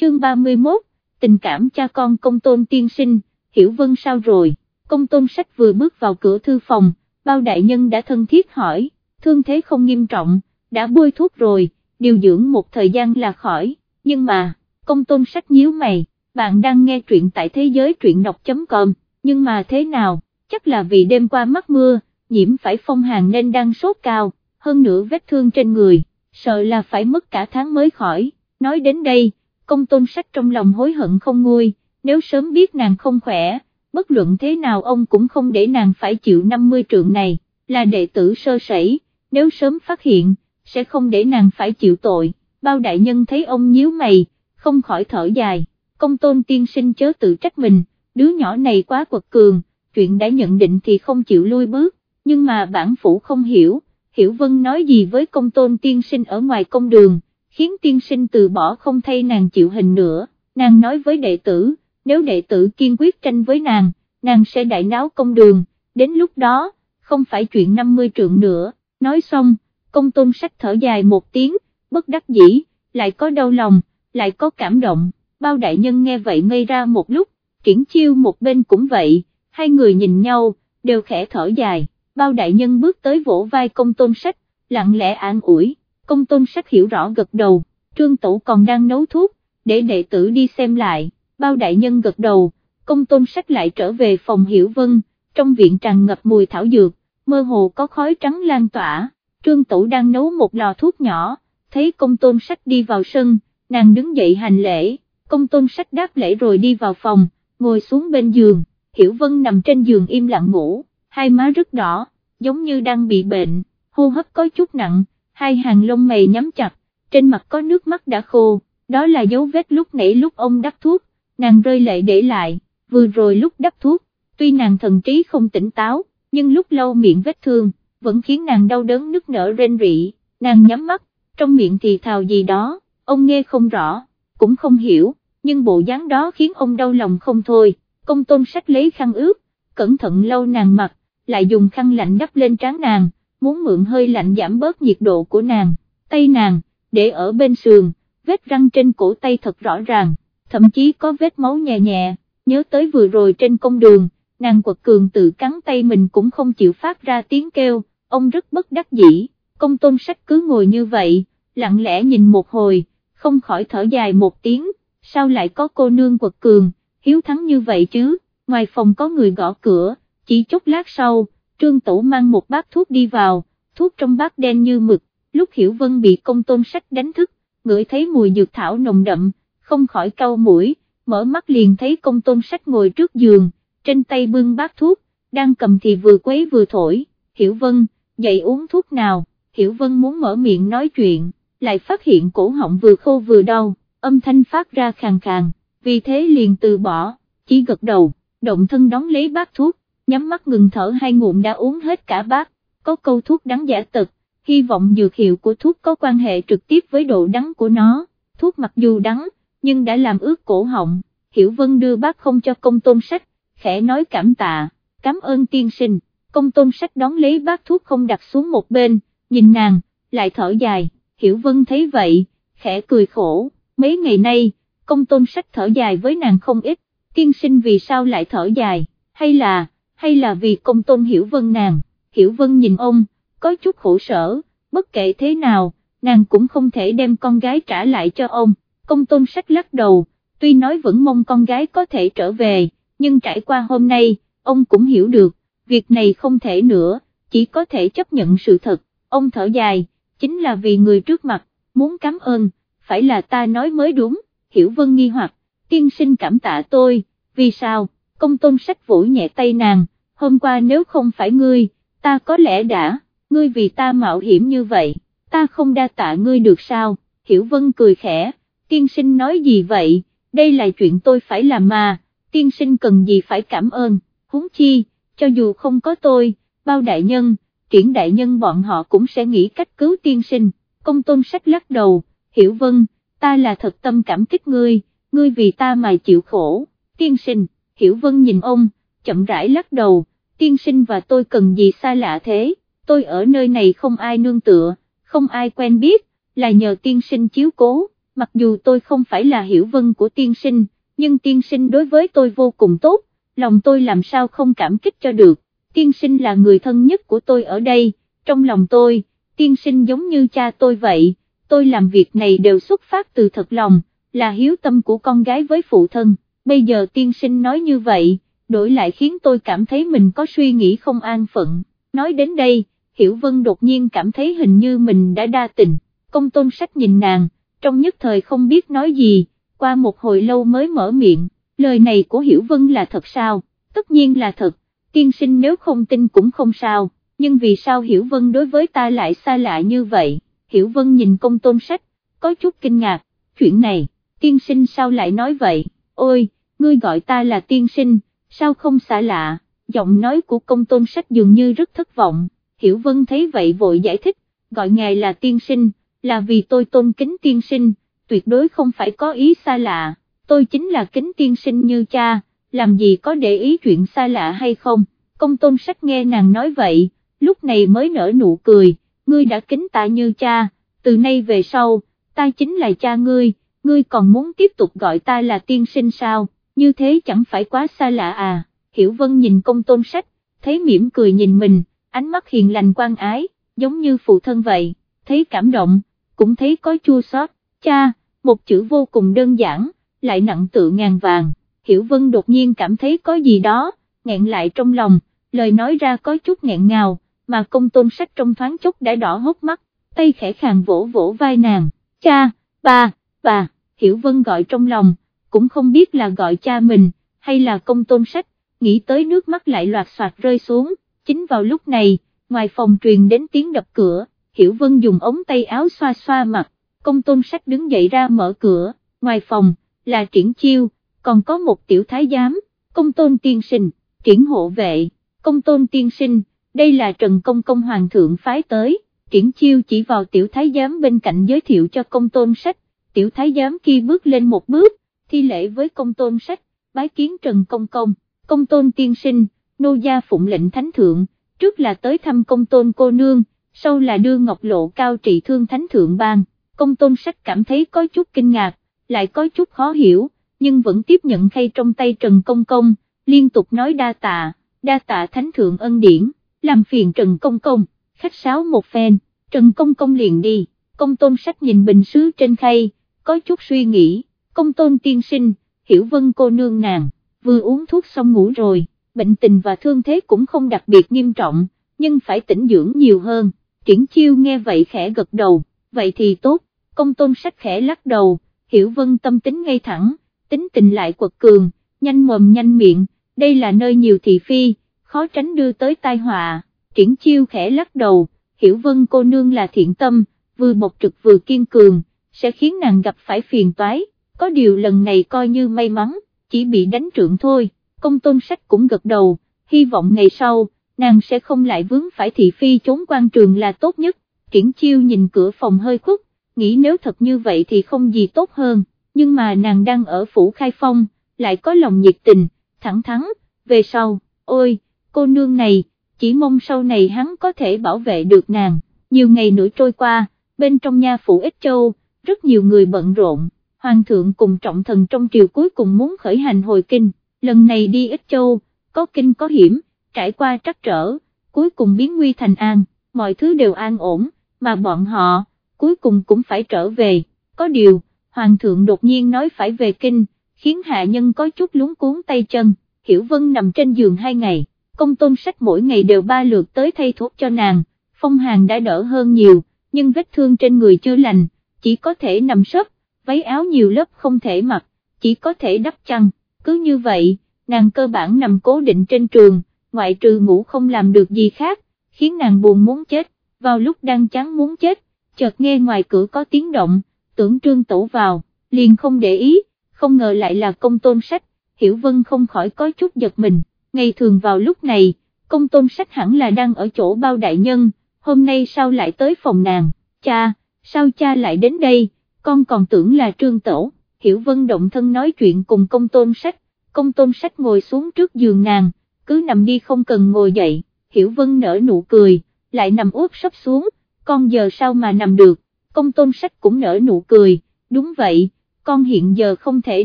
chương 31, tình cảm cha con công tôn tiên sinh, hiểu vân sao rồi, công tôn sách vừa bước vào cửa thư phòng, bao đại nhân đã thân thiết hỏi, thương thế không nghiêm trọng, đã bôi thuốc rồi, điều dưỡng một thời gian là khỏi, nhưng mà, công tôn sách nhíu mày, bạn đang nghe truyện tại thế giới truyện đọc.com, nhưng mà thế nào, chắc là vì đêm qua mắc mưa, nhiễm phải phong hàn nên đang sốt cao, hơn nữa vết thương trên người, sợ là phải mất cả tháng mới khỏi, nói đến đây, công tôn sách trong lòng hối hận không nguôi, nếu sớm biết nàng không khỏe, bất luận thế nào ông cũng không để nàng phải chịu 50 trượng này, là đệ tử sơ sẩy, nếu sớm phát hiện, sẽ không để nàng phải chịu tội, bao đại nhân thấy ông nhíu mày, không khỏi thở dài, công tôn tiên sinh chớ tự trách mình, đứa nhỏ này quá quật cường, chuyện đã nhận định thì không chịu lui bước, nhưng mà bản phủ không hiểu, hiểu vân nói gì với công tôn tiên sinh ở ngoài công đường, khiến tiên sinh từ bỏ không thay nàng chịu hình nữa, nàng nói với đệ tử, nếu đệ tử kiên quyết tranh với nàng, nàng sẽ đại náo công đường, đến lúc đó, không phải chuyện 50 trượng nữa, nói xong, công tôn sách thở dài một tiếng, bất đắc dĩ, lại có đau lòng, lại có cảm động, bao đại nhân nghe vậy ngây ra một lúc, triển chiêu một bên cũng vậy, hai người nhìn nhau, đều khẽ thở dài, bao đại nhân bước tới vỗ vai công tôn sách, lặng lẽ an ủi, công tôn sách hiểu rõ gật đầu, trương tổ còn đang nấu thuốc, để đệ tử đi xem lại, bao đại nhân gật đầu, công tôn sách lại trở về phòng hiểu vân, trong viện tràn ngập mùi thảo dược, mơ hồ có khói trắng lan tỏa, trương tổ đang nấu một lò thuốc nhỏ, thấy công tôn sách đi vào sân, nàng đứng dậy hành lễ, công tôn sách đáp lễ rồi đi vào phòng, ngồi xuống bên giường, hiểu vân nằm trên giường im lặng ngủ, hai má rất đỏ, giống như đang bị bệnh, hô hấp có chút nặng, hai hàng lông mày nhắm chặt, trên mặt có nước mắt đã khô, đó là dấu vết lúc nãy lúc ông đắp thuốc, nàng rơi lệ để lại, vừa rồi lúc đắp thuốc, tuy nàng thần trí không tỉnh táo, nhưng lúc lâu miệng vết thương, vẫn khiến nàng đau đớn nức nở rên rỉ, nàng nhắm mắt, trong miệng thì thào gì đó, ông nghe không rõ, cũng không hiểu, nhưng bộ dáng đó khiến ông đau lòng không thôi, công tôn sách lấy khăn ướt, cẩn thận lau nàng mặt, lại dùng khăn lạnh đắp lên trán nàng, muốn mượn hơi lạnh giảm bớt nhiệt độ của nàng, tay nàng, để ở bên sườn, vết răng trên cổ tay thật rõ ràng, thậm chí có vết máu nhẹ nhẹ, nhớ tới vừa rồi trên công đường, nàng quật cường tự cắn tay mình cũng không chịu phát ra tiếng kêu, ông rất bất đắc dĩ, công tôn sách cứ ngồi như vậy, lặng lẽ nhìn một hồi, không khỏi thở dài một tiếng, sao lại có cô nương quật cường, hiếu thắng như vậy chứ, ngoài phòng có người gõ cửa, chỉ chốc lát sau, trương tổ mang một bát thuốc đi vào, thuốc trong bát đen như mực, lúc Hiểu Vân bị công tôn sách đánh thức, ngửi thấy mùi dược thảo nồng đậm, không khỏi cau mũi, mở mắt liền thấy công tôn sách ngồi trước giường, trên tay bưng bát thuốc, đang cầm thì vừa quấy vừa thổi, Hiểu Vân, dậy uống thuốc nào, Hiểu Vân muốn mở miệng nói chuyện, lại phát hiện cổ họng vừa khô vừa đau, âm thanh phát ra khàn khàn, vì thế liền từ bỏ, chỉ gật đầu, động thân đóng lấy bát thuốc, nhắm mắt ngừng thở hai ngụm đã uống hết cả bát, có câu thuốc đắng giả tật, hy vọng dược hiệu của thuốc có quan hệ trực tiếp với độ đắng của nó, thuốc mặc dù đắng, nhưng đã làm ướt cổ họng, Hiểu Vân đưa bát không cho công tôn sách, khẽ nói cảm tạ, cảm ơn tiên sinh, công tôn sách đón lấy bát thuốc không đặt xuống một bên, nhìn nàng, lại thở dài, Hiểu Vân thấy vậy, khẽ cười khổ, mấy ngày nay, công tôn sách thở dài với nàng không ít, tiên sinh vì sao lại thở dài, hay là, hay là vì công tôn Hiểu Vân nàng, Hiểu Vân nhìn ông, có chút khổ sở, bất kể thế nào, nàng cũng không thể đem con gái trả lại cho ông, công tôn sách lắc đầu, tuy nói vẫn mong con gái có thể trở về, nhưng trải qua hôm nay, ông cũng hiểu được, việc này không thể nữa, chỉ có thể chấp nhận sự thật, ông thở dài, chính là vì người trước mặt, muốn cảm ơn, phải là ta nói mới đúng, hiểu vân nghi hoặc, tiên sinh cảm tạ tôi, vì sao, công tôn sách vỗ nhẹ tay nàng, hôm qua nếu không phải ngươi, ta có lẽ đã, ngươi vì ta mạo hiểm như vậy, ta không đa tạ ngươi được sao, hiểu vân cười khẽ, tiên sinh nói gì vậy, đây là chuyện tôi phải làm mà, tiên sinh cần gì phải cảm ơn, huống chi, cho dù không có tôi, bao đại nhân, triển đại nhân bọn họ cũng sẽ nghĩ cách cứu tiên sinh, công tôn sách lắc đầu, hiểu vân, ta là thật tâm cảm kích ngươi, ngươi vì ta mà chịu khổ, tiên sinh, hiểu vân nhìn ông, chậm rãi lắc đầu, tiên sinh và tôi cần gì xa lạ thế, tôi ở nơi này không ai nương tựa, không ai quen biết, là nhờ tiên sinh chiếu cố, mặc dù tôi không phải là hiểu vân của tiên sinh, nhưng tiên sinh đối với tôi vô cùng tốt, lòng tôi làm sao không cảm kích cho được, tiên sinh là người thân nhất của tôi ở đây, trong lòng tôi, tiên sinh giống như cha tôi vậy, tôi làm việc này đều xuất phát từ thật lòng, là hiếu tâm của con gái với phụ thân, bây giờ tiên sinh nói như vậy, đổi lại khiến tôi cảm thấy mình có suy nghĩ không an phận, nói đến đây, Hiểu Vân đột nhiên cảm thấy hình như mình đã đa tình, công tôn sách nhìn nàng, trong nhất thời không biết nói gì, qua một hồi lâu mới mở miệng, lời này của Hiểu Vân là thật sao, tất nhiên là thật, tiên sinh nếu không tin cũng không sao, nhưng vì sao Hiểu Vân đối với ta lại xa lạ như vậy, Hiểu Vân nhìn công tôn sách, có chút kinh ngạc, chuyện này, tiên sinh sao lại nói vậy, ôi, ngươi gọi ta là tiên sinh, sao không xa lạ, giọng nói của công tôn sách dường như rất thất vọng, Hiểu Vân thấy vậy vội giải thích, gọi ngài là tiên sinh, là vì tôi tôn kính tiên sinh, tuyệt đối không phải có ý xa lạ, tôi chính là kính tiên sinh như cha, làm gì có để ý chuyện xa lạ hay không, công tôn sách nghe nàng nói vậy, lúc này mới nở nụ cười, ngươi đã kính ta như cha, từ nay về sau, ta chính là cha ngươi, ngươi còn muốn tiếp tục gọi ta là tiên sinh sao, như thế chẳng phải quá xa lạ à, hiểu vân nhìn công tôn sách, thấy mỉm cười nhìn mình, ánh mắt hiền lành quan ái, giống như phụ thân vậy, thấy cảm động, cũng thấy có chua xót. cha, một chữ vô cùng đơn giản, lại nặng tự ngàn vàng, Hiểu Vân đột nhiên cảm thấy có gì đó, nghẹn lại trong lòng, lời nói ra có chút nghẹn ngào, mà công tôn sách trong thoáng chốc đã đỏ hốc mắt, tay khẽ khàng vỗ vỗ vai nàng, cha, bà, bà, Hiểu Vân gọi trong lòng, cũng không biết là gọi cha mình, hay là công tôn sách, nghĩ tới nước mắt lại loạt soạt rơi xuống, chính vào lúc này, ngoài phòng truyền đến tiếng đập cửa, Hiểu Vân dùng ống tay áo xoa xoa mặt, công tôn sách đứng dậy ra mở cửa, ngoài phòng, là triển chiêu, còn có một tiểu thái giám, công tôn tiên sinh, triển hộ vệ, công tôn tiên sinh, đây là Trần Công Công Hoàng thượng phái tới, triển chiêu chỉ vào tiểu thái giám bên cạnh giới thiệu cho công tôn sách, tiểu thái giám kia bước lên một bước, thi lễ với công tôn sách, bái kiến Trần Công Công, công tôn tiên sinh, nô gia phụng lệnh thánh thượng, trước là tới thăm công tôn cô nương, sau là đưa ngọc lộ cao trị thương thánh thượng ban, công tôn sách cảm thấy có chút kinh ngạc, lại có chút khó hiểu, nhưng vẫn tiếp nhận khay trong tay Trần Công Công, liên tục nói đa tạ, đa tạ thánh thượng ân điển, làm phiền Trần Công Công, khách sáo một phen, Trần Công Công liền đi, công tôn sách nhìn bình sứ trên khay, có chút suy nghĩ, công tôn tiên sinh, hiểu vân cô nương nàng, vừa uống thuốc xong ngủ rồi, bệnh tình và thương thế cũng không đặc biệt nghiêm trọng, nhưng phải tĩnh dưỡng nhiều hơn, triển chiêu nghe vậy khẽ gật đầu, vậy thì tốt, công tôn sách khẽ lắc đầu, hiểu vân tâm tính ngay thẳng, tính tình lại quật cường, nhanh mồm nhanh miệng, đây là nơi nhiều thị phi, khó tránh đưa tới tai họa, triển chiêu khẽ lắc đầu, hiểu vân cô nương là thiện tâm, vừa bộc trực vừa kiên cường, sẽ khiến nàng gặp phải phiền toái, có điều lần này coi như may mắn, chỉ bị đánh trượng thôi, công tôn sách cũng gật đầu, hy vọng ngày sau, nàng sẽ không lại vướng phải thị phi trốn quan trường là tốt nhất, triển chiêu nhìn cửa phòng hơi khuất, nghĩ nếu thật như vậy thì không gì tốt hơn, nhưng mà nàng đang ở phủ khai phong, lại có lòng nhiệt tình, thẳng thắn, về sau, ôi, cô nương này, chỉ mong sau này hắn có thể bảo vệ được nàng, nhiều ngày nữa trôi qua, bên trong nha phủ ít Châu, rất nhiều người bận rộn, hoàng thượng cùng trọng thần trong triều cuối cùng muốn khởi hành hồi kinh, lần này đi ít Châu, có kinh có hiểm, trải qua trắc trở, cuối cùng biến nguy thành an, mọi thứ đều an ổn, mà bọn họ, cuối cùng cũng phải trở về, có điều, hoàng thượng đột nhiên nói phải về kinh, khiến hạ nhân có chút lúng cuốn tay chân, Hiểu Vân nằm trên giường hai ngày, công tôn sách mỗi ngày đều ba lượt tới thay thuốc cho nàng, phong hàng đã đỡ hơn nhiều, nhưng vết thương trên người chưa lành, chỉ có thể nằm sấp, váy áo nhiều lớp không thể mặc, chỉ có thể đắp chăn, cứ như vậy, nàng cơ bản nằm cố định trên trường, ngoại trừ ngủ không làm được gì khác, khiến nàng buồn muốn chết, vào lúc đang chán muốn chết, chợt nghe ngoài cửa có tiếng động, tưởng trương tổ vào, liền không để ý, không ngờ lại là công tôn sách, hiểu vân không khỏi có chút giật mình, ngày thường vào lúc này, công tôn sách hẳn là đang ở chỗ bao đại nhân, hôm nay sao lại tới phòng nàng, cha, sao cha lại đến đây, con còn tưởng là trương tổ, hiểu vân động thân nói chuyện cùng công tôn sách, công tôn sách ngồi xuống trước giường nàng, cứ nằm đi không cần ngồi dậy, hiểu vân nở nụ cười, lại nằm úp sấp xuống, con giờ sao mà nằm được, công tôn sách cũng nở nụ cười, đúng vậy, con hiện giờ không thể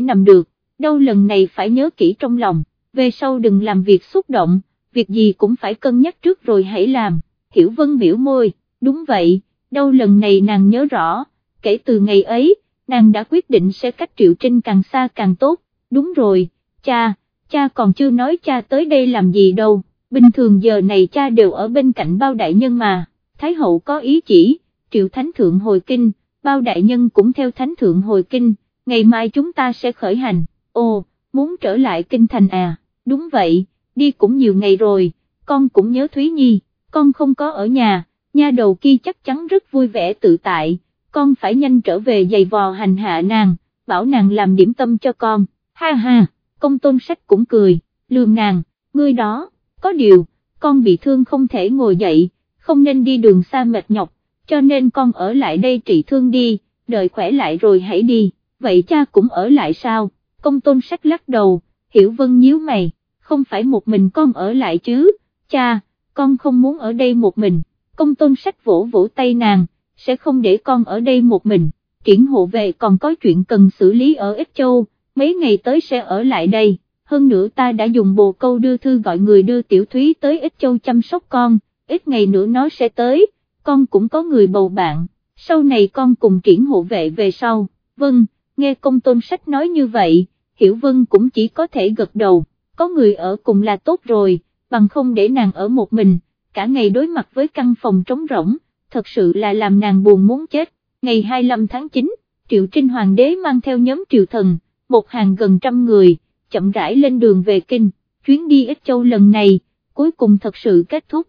nằm được, đâu lần này phải nhớ kỹ trong lòng, về sau đừng làm việc xúc động, việc gì cũng phải cân nhắc trước rồi hãy làm, Hiểu Vân biểu môi, đúng vậy, đâu lần này nàng nhớ rõ, kể từ ngày ấy, nàng đã quyết định sẽ cách Triệu Trinh càng xa càng tốt, đúng rồi, cha, cha còn chưa nói cha tới đây làm gì đâu, bình thường giờ này cha đều ở bên cạnh bao đại nhân mà, Thái hậu có ý chỉ, Triệu Thánh Thượng hồi kinh, bao đại nhân cũng theo Thánh Thượng hồi kinh, ngày mai chúng ta sẽ khởi hành, ồ, muốn trở lại kinh thành à, đúng vậy, đi cũng nhiều ngày rồi, con cũng nhớ Thúy Nhi, con không có ở nhà, nha đầu kia chắc chắn rất vui vẻ tự tại, con phải nhanh trở về giày vò hành hạ nàng, bảo nàng làm điểm tâm cho con, ha ha, công tôn sách cũng cười, lườm nàng, ngươi đó, có điều, con bị thương không thể ngồi dậy, không nên đi đường xa mệt nhọc, cho nên con ở lại đây trị thương đi, đợi khỏe lại rồi hãy đi, vậy cha cũng ở lại sao, công tôn sách lắc đầu, hiểu vân nhíu mày, không phải một mình con ở lại chứ, cha, con không muốn ở đây một mình, công tôn sách vỗ vỗ tay nàng, sẽ không để con ở đây một mình, triển hộ về còn có chuyện cần xử lý ở Ích Châu, mấy ngày tới sẽ ở lại đây, hơn nữa ta đã dùng bồ câu đưa thư gọi người đưa tiểu thúy tới Ích Châu chăm sóc con, ít ngày nữa nó sẽ tới, con cũng có người bầu bạn, sau này con cùng triển hộ vệ về sau, vâng, nghe công tôn sách nói như vậy, Hiểu Vân cũng chỉ có thể gật đầu, có người ở cùng là tốt rồi, bằng không để nàng ở một mình, cả ngày đối mặt với căn phòng trống rỗng, thật sự là làm nàng buồn muốn chết, ngày 25 tháng 9, Triệu Trinh Hoàng đế mang theo nhóm triệu thần, một hàng gần trăm người, chậm rãi lên đường về kinh, chuyến đi ít châu lần này, cuối cùng thật sự kết thúc.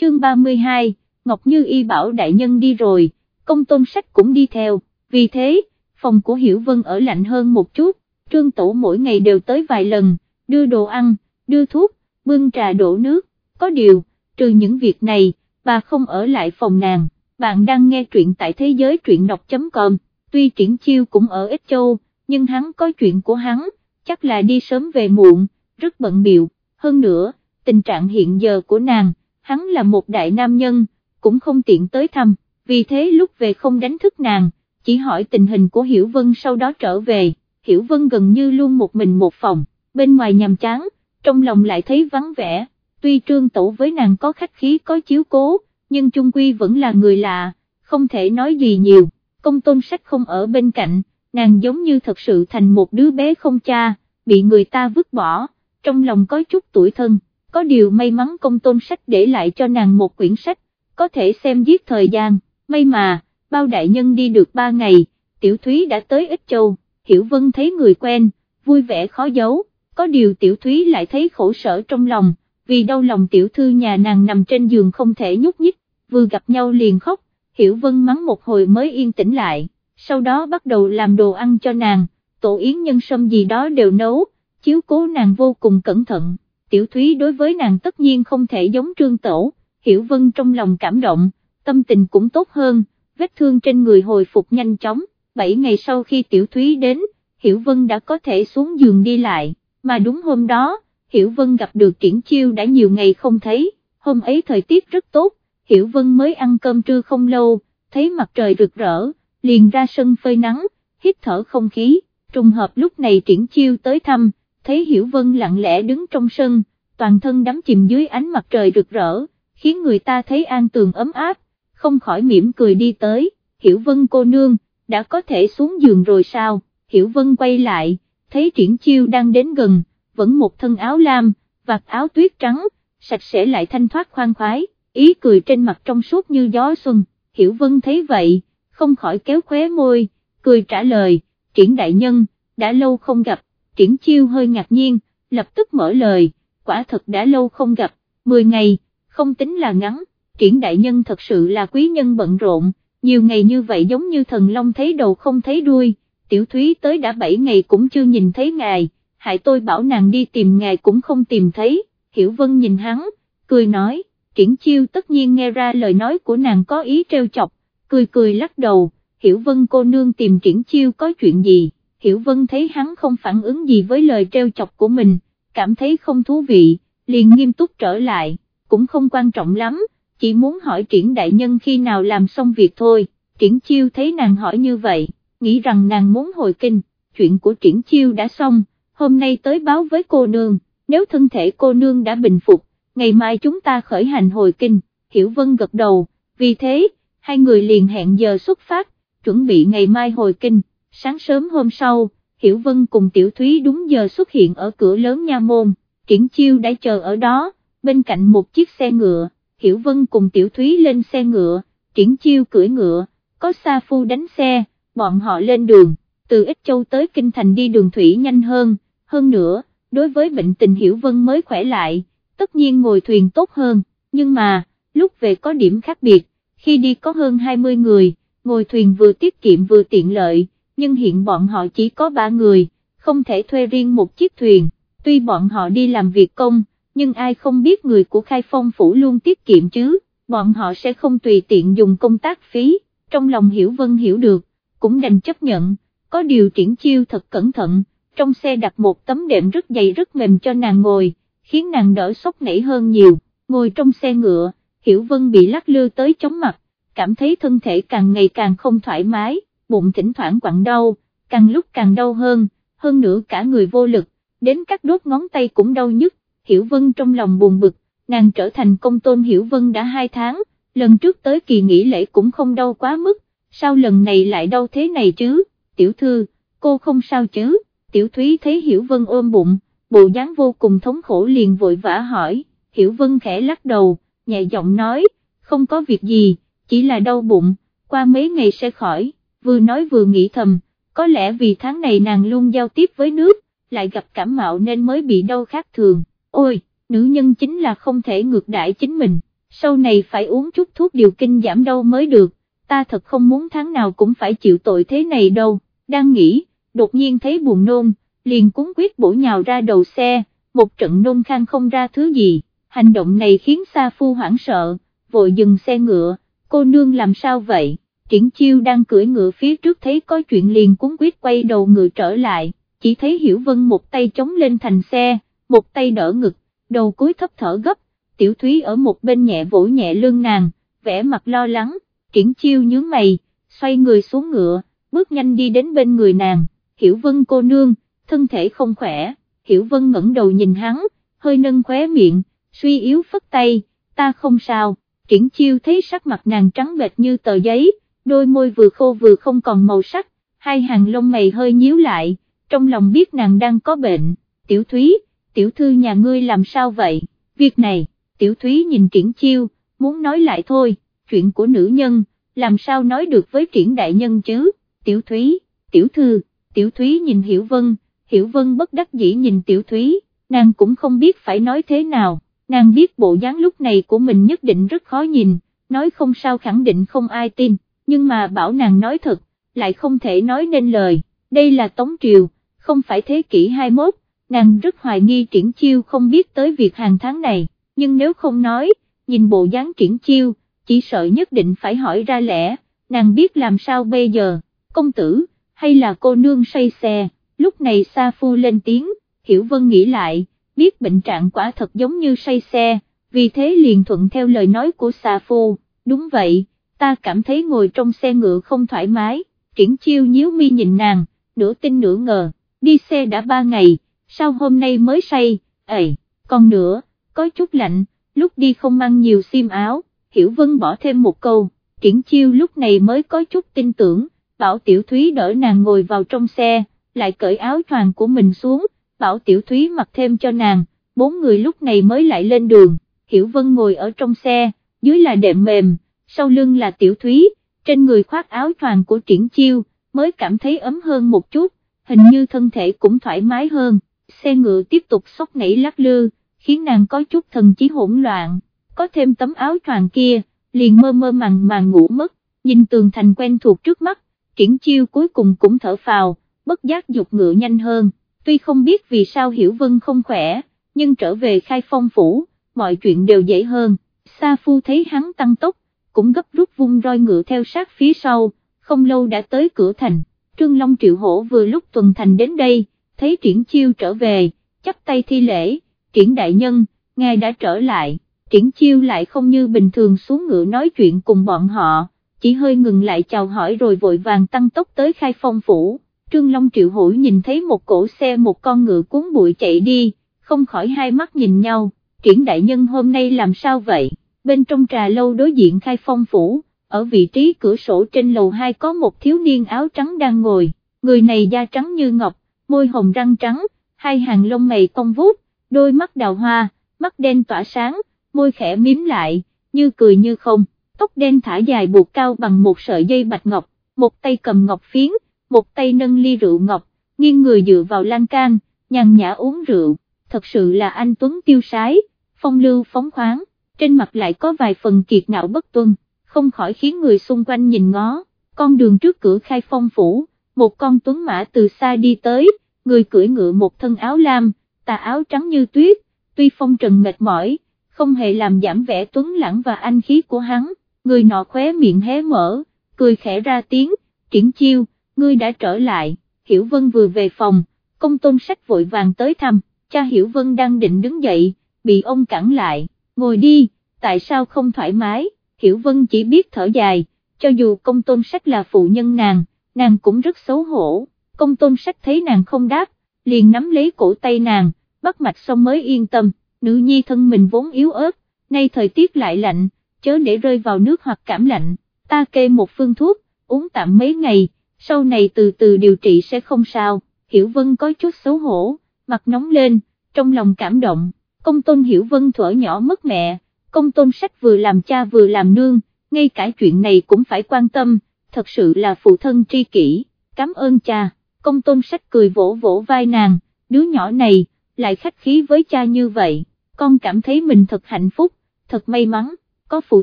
Chương 32, Ngọc Như y bảo đại nhân đi rồi, công tôn sách cũng đi theo, vì thế, phòng của Hiểu Vân ở lạnh hơn một chút, trương tổ mỗi ngày đều tới vài lần, đưa đồ ăn, đưa thuốc, bưng trà đổ nước, có điều, trừ những việc này, bà không ở lại phòng nàng, bạn đang nghe truyện tại thế giới truyện đọc.com, tuy triển chiêu cũng ở Ích Châu, nhưng hắn có chuyện của hắn, chắc là đi sớm về muộn, rất bận biệu, hơn nữa, tình trạng hiện giờ của nàng, hắn là một đại nam nhân, cũng không tiện tới thăm, vì thế lúc về không đánh thức nàng, chỉ hỏi tình hình của Hiểu Vân sau đó trở về, Hiểu Vân gần như luôn một mình một phòng, bên ngoài nhàm chán, trong lòng lại thấy vắng vẻ, tuy trương tổ với nàng có khách khí có chiếu cố, nhưng chung quy vẫn là người lạ, không thể nói gì nhiều, công tôn sách không ở bên cạnh, nàng giống như thật sự thành một đứa bé không cha, bị người ta vứt bỏ, trong lòng có chút tuổi thân, có điều may mắn công tôn sách để lại cho nàng một quyển sách, có thể xem giết thời gian, may mà, bao đại nhân đi được ba ngày, tiểu thúy đã tới ít châu, hiểu vân thấy người quen, vui vẻ khó giấu, có điều tiểu thúy lại thấy khổ sở trong lòng, vì đau lòng tiểu thư nhà nàng nằm trên giường không thể nhúc nhích, vừa gặp nhau liền khóc, hiểu vân mắng một hồi mới yên tĩnh lại, sau đó bắt đầu làm đồ ăn cho nàng, tổ yến nhân sâm gì đó đều nấu, chiếu cố nàng vô cùng cẩn thận, tiểu thúy đối với nàng tất nhiên không thể giống trương tổ, hiểu vân trong lòng cảm động, tâm tình cũng tốt hơn, vết thương trên người hồi phục nhanh chóng, 7 ngày sau khi tiểu thúy đến, hiểu vân đã có thể xuống giường đi lại, mà đúng hôm đó, hiểu vân gặp được triển chiêu đã nhiều ngày không thấy, hôm ấy thời tiết rất tốt, hiểu vân mới ăn cơm trưa không lâu, thấy mặt trời rực rỡ, liền ra sân phơi nắng, hít thở không khí, trùng hợp lúc này triển chiêu tới thăm, thấy Hiểu Vân lặng lẽ đứng trong sân, toàn thân đắm chìm dưới ánh mặt trời rực rỡ, khiến người ta thấy an tường ấm áp, không khỏi mỉm cười đi tới, Hiểu Vân cô nương, đã có thể xuống giường rồi sao, Hiểu Vân quay lại, thấy triển chiêu đang đến gần, vẫn một thân áo lam, vạt áo tuyết trắng, sạch sẽ lại thanh thoát khoan khoái, ý cười trên mặt trong suốt như gió xuân, Hiểu Vân thấy vậy, không khỏi kéo khóe môi, cười trả lời, triển đại nhân, đã lâu không gặp, triển chiêu hơi ngạc nhiên, lập tức mở lời, quả thật đã lâu không gặp, 10 ngày, không tính là ngắn, triển đại nhân thật sự là quý nhân bận rộn, nhiều ngày như vậy giống như thần long thấy đầu không thấy đuôi, tiểu thúy tới đã 7 ngày cũng chưa nhìn thấy ngài, hại tôi bảo nàng đi tìm ngài cũng không tìm thấy, hiểu vân nhìn hắn, cười nói, triển chiêu tất nhiên nghe ra lời nói của nàng có ý treo chọc, cười cười lắc đầu, hiểu vân cô nương tìm triển chiêu có chuyện gì, hiểu vân thấy hắn không phản ứng gì với lời treo chọc của mình, cảm thấy không thú vị, liền nghiêm túc trở lại, cũng không quan trọng lắm, chỉ muốn hỏi triển đại nhân khi nào làm xong việc thôi, triển chiêu thấy nàng hỏi như vậy, nghĩ rằng nàng muốn hồi kinh, chuyện của triển chiêu đã xong, hôm nay tới báo với cô nương, nếu thân thể cô nương đã bình phục, ngày mai chúng ta khởi hành hồi kinh, Hiểu Vân gật đầu, vì thế, hai người liền hẹn giờ xuất phát, chuẩn bị ngày mai hồi kinh, sáng sớm hôm sau, Hiểu Vân cùng Tiểu Thúy đúng giờ xuất hiện ở cửa lớn nha môn, triển chiêu đã chờ ở đó, bên cạnh một chiếc xe ngựa, Hiểu Vân cùng Tiểu Thúy lên xe ngựa, triển chiêu cưỡi ngựa, có Sa Phu đánh xe, bọn họ lên đường, từ Ích Châu tới Kinh Thành đi đường thủy nhanh hơn, hơn nữa, đối với bệnh tình Hiểu Vân mới khỏe lại, tất nhiên ngồi thuyền tốt hơn, nhưng mà, lúc về có điểm khác biệt, khi đi có hơn 20 người, ngồi thuyền vừa tiết kiệm vừa tiện lợi, nhưng hiện bọn họ chỉ có 3 người, không thể thuê riêng một chiếc thuyền, tuy bọn họ đi làm việc công, nhưng ai không biết người của khai phong phủ luôn tiết kiệm chứ, bọn họ sẽ không tùy tiện dùng công tác phí, trong lòng hiểu vân hiểu được, cũng đành chấp nhận, có điều triển chiêu thật cẩn thận, trong xe đặt một tấm đệm rất dày rất mềm cho nàng ngồi, khiến nàng đỡ sốc nảy hơn nhiều, ngồi trong xe ngựa, hiểu vân bị lắc lư tới chóng mặt, cảm thấy thân thể càng ngày càng không thoải mái, bụng thỉnh thoảng quặn đau, càng lúc càng đau hơn, hơn nữa cả người vô lực, đến các đốt ngón tay cũng đau nhức, Hiểu Vân trong lòng buồn bực, nàng trở thành công tôn Hiểu Vân đã hai tháng, lần trước tới kỳ nghỉ lễ cũng không đau quá mức, sao lần này lại đau thế này chứ, tiểu thư, cô không sao chứ, tiểu thúy thấy Hiểu Vân ôm bụng, bộ dáng vô cùng thống khổ liền vội vã hỏi, Hiểu Vân khẽ lắc đầu, nhẹ giọng nói, không có việc gì, chỉ là đau bụng, qua mấy ngày sẽ khỏi, vừa nói vừa nghĩ thầm, có lẽ vì tháng này nàng luôn giao tiếp với nước, lại gặp cảm mạo nên mới bị đau khác thường, ôi, nữ nhân chính là không thể ngược đãi chính mình, sau này phải uống chút thuốc điều kinh giảm đau mới được, ta thật không muốn tháng nào cũng phải chịu tội thế này đâu, đang nghĩ, đột nhiên thấy buồn nôn, liền cuốn quyết bổ nhào ra đầu xe, một trận nôn khang không ra thứ gì, hành động này khiến Sa Phu hoảng sợ, vội dừng xe ngựa, cô nương làm sao vậy, triển chiêu đang cưỡi ngựa phía trước thấy có chuyện liền cuốn quyết quay đầu ngựa trở lại, chỉ thấy Hiểu Vân một tay chống lên thành xe, một tay đỡ ngực, đầu cúi thấp thở gấp, tiểu thúy ở một bên nhẹ vỗ nhẹ lưng nàng, vẻ mặt lo lắng, triển chiêu nhướng mày, xoay người xuống ngựa, bước nhanh đi đến bên người nàng, Hiểu Vân cô nương, thân thể không khỏe, Hiểu Vân ngẩng đầu nhìn hắn, hơi nâng khóe miệng, suy yếu phất tay, ta không sao, triển chiêu thấy sắc mặt nàng trắng bệch như tờ giấy, đôi môi vừa khô vừa không còn màu sắc, hai hàng lông mày hơi nhíu lại, trong lòng biết nàng đang có bệnh, tiểu thúy, tiểu thư nhà ngươi làm sao vậy, việc này, tiểu thúy nhìn triển chiêu, muốn nói lại thôi, chuyện của nữ nhân, làm sao nói được với triển đại nhân chứ, tiểu thúy, tiểu thư, tiểu thúy nhìn hiểu vân, hiểu vân bất đắc dĩ nhìn tiểu thúy, nàng cũng không biết phải nói thế nào, nàng biết bộ dáng lúc này của mình nhất định rất khó nhìn, nói không sao khẳng định không ai tin, nhưng mà bảo nàng nói thật, lại không thể nói nên lời, đây là Tống Triều, không phải thế kỷ 21, nàng rất hoài nghi triển chiêu không biết tới việc hàng tháng này, nhưng nếu không nói, nhìn bộ dáng triển chiêu, chỉ sợ nhất định phải hỏi ra lẽ, nàng biết làm sao bây giờ, công tử, hay là cô nương say xe, lúc này Sa Phu lên tiếng, Hiểu Vân nghĩ lại, biết bệnh trạng quả thật giống như say xe, vì thế liền thuận theo lời nói của Sa Phu, đúng vậy, ta cảm thấy ngồi trong xe ngựa không thoải mái, triển chiêu nhíu mi nhìn nàng, nửa tin nửa ngờ, đi xe đã ba ngày, sao hôm nay mới say, ầy, còn nữa, có chút lạnh, lúc đi không mang nhiều xiêm áo, Hiểu Vân bỏ thêm một câu, triển chiêu lúc này mới có chút tin tưởng, bảo Tiểu Thúy đỡ nàng ngồi vào trong xe, lại cởi áo choàng của mình xuống, bảo Tiểu Thúy mặc thêm cho nàng, bốn người lúc này mới lại lên đường, Hiểu Vân ngồi ở trong xe, dưới là đệm mềm, sau lưng là Tiểu Thúy, trên người khoác áo choàng của triển chiêu, mới cảm thấy ấm hơn một chút, hình như thân thể cũng thoải mái hơn, xe ngựa tiếp tục sóc nảy lắc lư, khiến nàng có chút thần trí hỗn loạn, có thêm tấm áo choàng kia, liền mơ mơ màng màng ngủ mất, nhìn tường thành quen thuộc trước mắt, triển chiêu cuối cùng cũng thở phào, bất giác dục ngựa nhanh hơn, tuy không biết vì sao Hiểu Vân không khỏe, nhưng trở về khai phong phủ, mọi chuyện đều dễ hơn, Sa Phu thấy hắn tăng tốc, cũng gấp rút vung roi ngựa theo sát phía sau, không lâu đã tới cửa thành, Trương Long Triệu Hổ vừa lúc tuần thành đến đây, thấy triển chiêu trở về, chắp tay thi lễ, triển đại nhân, ngài đã trở lại, triển chiêu lại không như bình thường xuống ngựa nói chuyện cùng bọn họ, chỉ hơi ngừng lại chào hỏi rồi vội vàng tăng tốc tới khai phong phủ, Trương Long Triệu Hữu nhìn thấy một cổ xe một con ngựa cuốn bụi chạy đi, không khỏi hai mắt nhìn nhau, triển đại nhân hôm nay làm sao vậy, bên trong trà lâu đối diện khai phong phủ, ở vị trí cửa sổ trên lầu 2 có một thiếu niên áo trắng đang ngồi, người này da trắng như ngọc, môi hồng răng trắng, hai hàng lông mày cong vút, đôi mắt đào hoa, mắt đen tỏa sáng, môi khẽ miếm lại, như cười như không, tóc đen thả dài buộc cao bằng một sợi dây bạch ngọc, một tay cầm ngọc phiến, một tay nâng ly rượu ngọc, nghiêng người dựa vào lan can, nhàn nhã uống rượu, thật sự là anh Tuấn tiêu sái, phong lưu phóng khoáng, trên mặt lại có vài phần kiệt ngạo bất tuân, không khỏi khiến người xung quanh nhìn ngó, con đường trước cửa khai phong phủ, một con tuấn mã từ xa đi tới, người cưỡi ngựa một thân áo lam, tà áo trắng như tuyết, tuy phong trần mệt mỏi, không hề làm giảm vẻ tuấn lãng và anh khí của hắn, người nọ khóe miệng hé mở, cười khẽ ra tiếng, triển chiêu, ngươi đã trở lại, Hiểu Vân vừa về phòng, công tôn sách vội vàng tới thăm, cha Hiểu Vân đang định đứng dậy, bị ông cản lại, ngồi đi, tại sao không thoải mái, Hiểu Vân chỉ biết thở dài, cho dù công tôn sách là phụ nhân nàng, nàng cũng rất xấu hổ, công tôn sách thấy nàng không đáp, liền nắm lấy cổ tay nàng, bắt mạch xong mới yên tâm, nữ nhi thân mình vốn yếu ớt, nay thời tiết lại lạnh, chớ để rơi vào nước hoặc cảm lạnh, ta kê một phương thuốc, uống tạm mấy ngày, sau này từ từ điều trị sẽ không sao, Hiểu Vân có chút xấu hổ, mặt nóng lên, trong lòng cảm động, công tôn Hiểu Vân thuở nhỏ mất mẹ, công tôn sách vừa làm cha vừa làm nương, ngay cả chuyện này cũng phải quan tâm, thật sự là phụ thân tri kỷ, cảm ơn cha, công tôn sách cười vỗ vỗ vai nàng, đứa nhỏ này, lại khách khí với cha như vậy, con cảm thấy mình thật hạnh phúc, thật may mắn, có phụ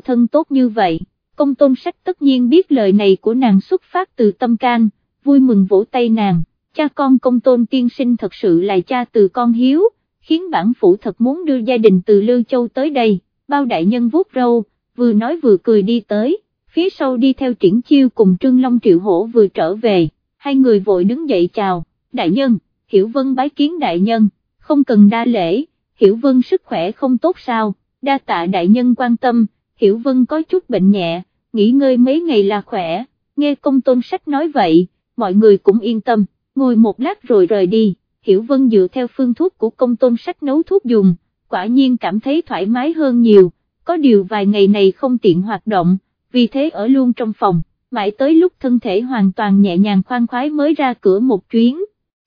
thân tốt như vậy công tôn sách tất nhiên biết lời này của nàng xuất phát từ tâm can, vui mừng vỗ tay nàng, cha con công tôn tiên sinh thật sự là cha từ con hiếu, khiến bản phủ thật muốn đưa gia đình từ Lưu Châu tới đây, bao đại nhân vuốt râu, vừa nói vừa cười đi tới, phía sau đi theo triển chiêu cùng Trương Long Triệu Hổ vừa trở về, hai người vội đứng dậy chào, đại nhân, Hiểu Vân bái kiến đại nhân, không cần đa lễ, Hiểu Vân sức khỏe không tốt sao, đa tạ đại nhân quan tâm, Hiểu Vân có chút bệnh nhẹ, nghỉ ngơi mấy ngày là khỏe, nghe công tôn sách nói vậy, mọi người cũng yên tâm, ngồi một lát rồi rời đi, Hiểu Vân dựa theo phương thuốc của công tôn sách nấu thuốc dùng, quả nhiên cảm thấy thoải mái hơn nhiều, có điều vài ngày này không tiện hoạt động, vì thế ở luôn trong phòng, mãi tới lúc thân thể hoàn toàn nhẹ nhàng khoan khoái mới ra cửa một chuyến.